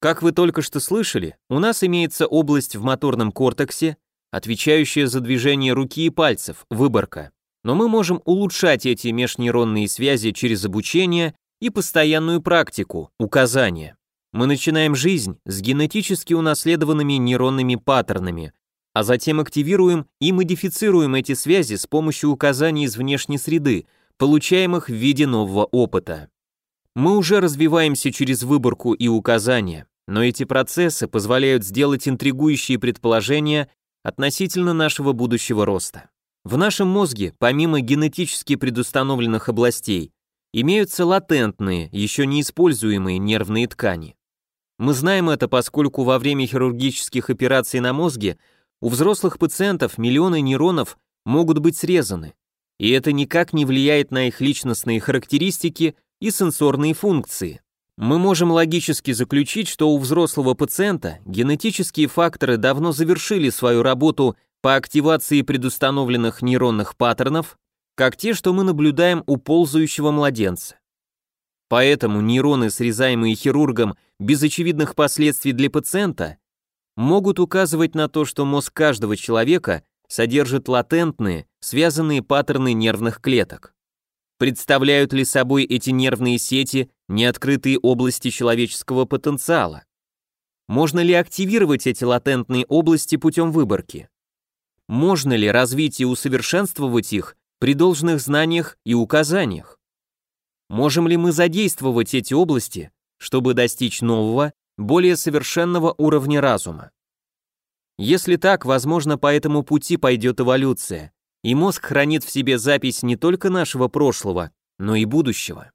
Как вы только что слышали, у нас имеется область в моторном кортексе, отвечающая за движение руки и пальцев, выборка. Но мы можем улучшать эти межнейронные связи через обучение и постоянную практику, указания. Мы начинаем жизнь с генетически унаследованными нейронными паттернами, а затем активируем и модифицируем эти связи с помощью указаний из внешней среды, получаемых в виде нового опыта. Мы уже развиваемся через выборку и указания, но эти процессы позволяют сделать интригующие предположения относительно нашего будущего роста. В нашем мозге, помимо генетически предустановленных областей, имеются латентные, еще не используемые нервные ткани. Мы знаем это, поскольку во время хирургических операций на мозге у взрослых пациентов миллионы нейронов могут быть срезаны, и это никак не влияет на их личностные характеристики и сенсорные функции. Мы можем логически заключить, что у взрослого пациента генетические факторы давно завершили свою работу по активации предустановленных нейронных паттернов, как те, что мы наблюдаем у ползающего младенца. Поэтому нейроны, срезаемые хирургом без очевидных последствий для пациента, могут указывать на то, что мозг каждого человека содержит латентные, связанные паттерны нервных клеток. Представляют ли собой эти нервные сети неоткрытые области человеческого потенциала? Можно ли активировать эти латентные области путем выборки? Можно ли развить и усовершенствовать их при должных знаниях и указаниях? Можем ли мы задействовать эти области, чтобы достичь нового, более совершенного уровня разума? Если так, возможно, по этому пути пойдет эволюция, и мозг хранит в себе запись не только нашего прошлого, но и будущего.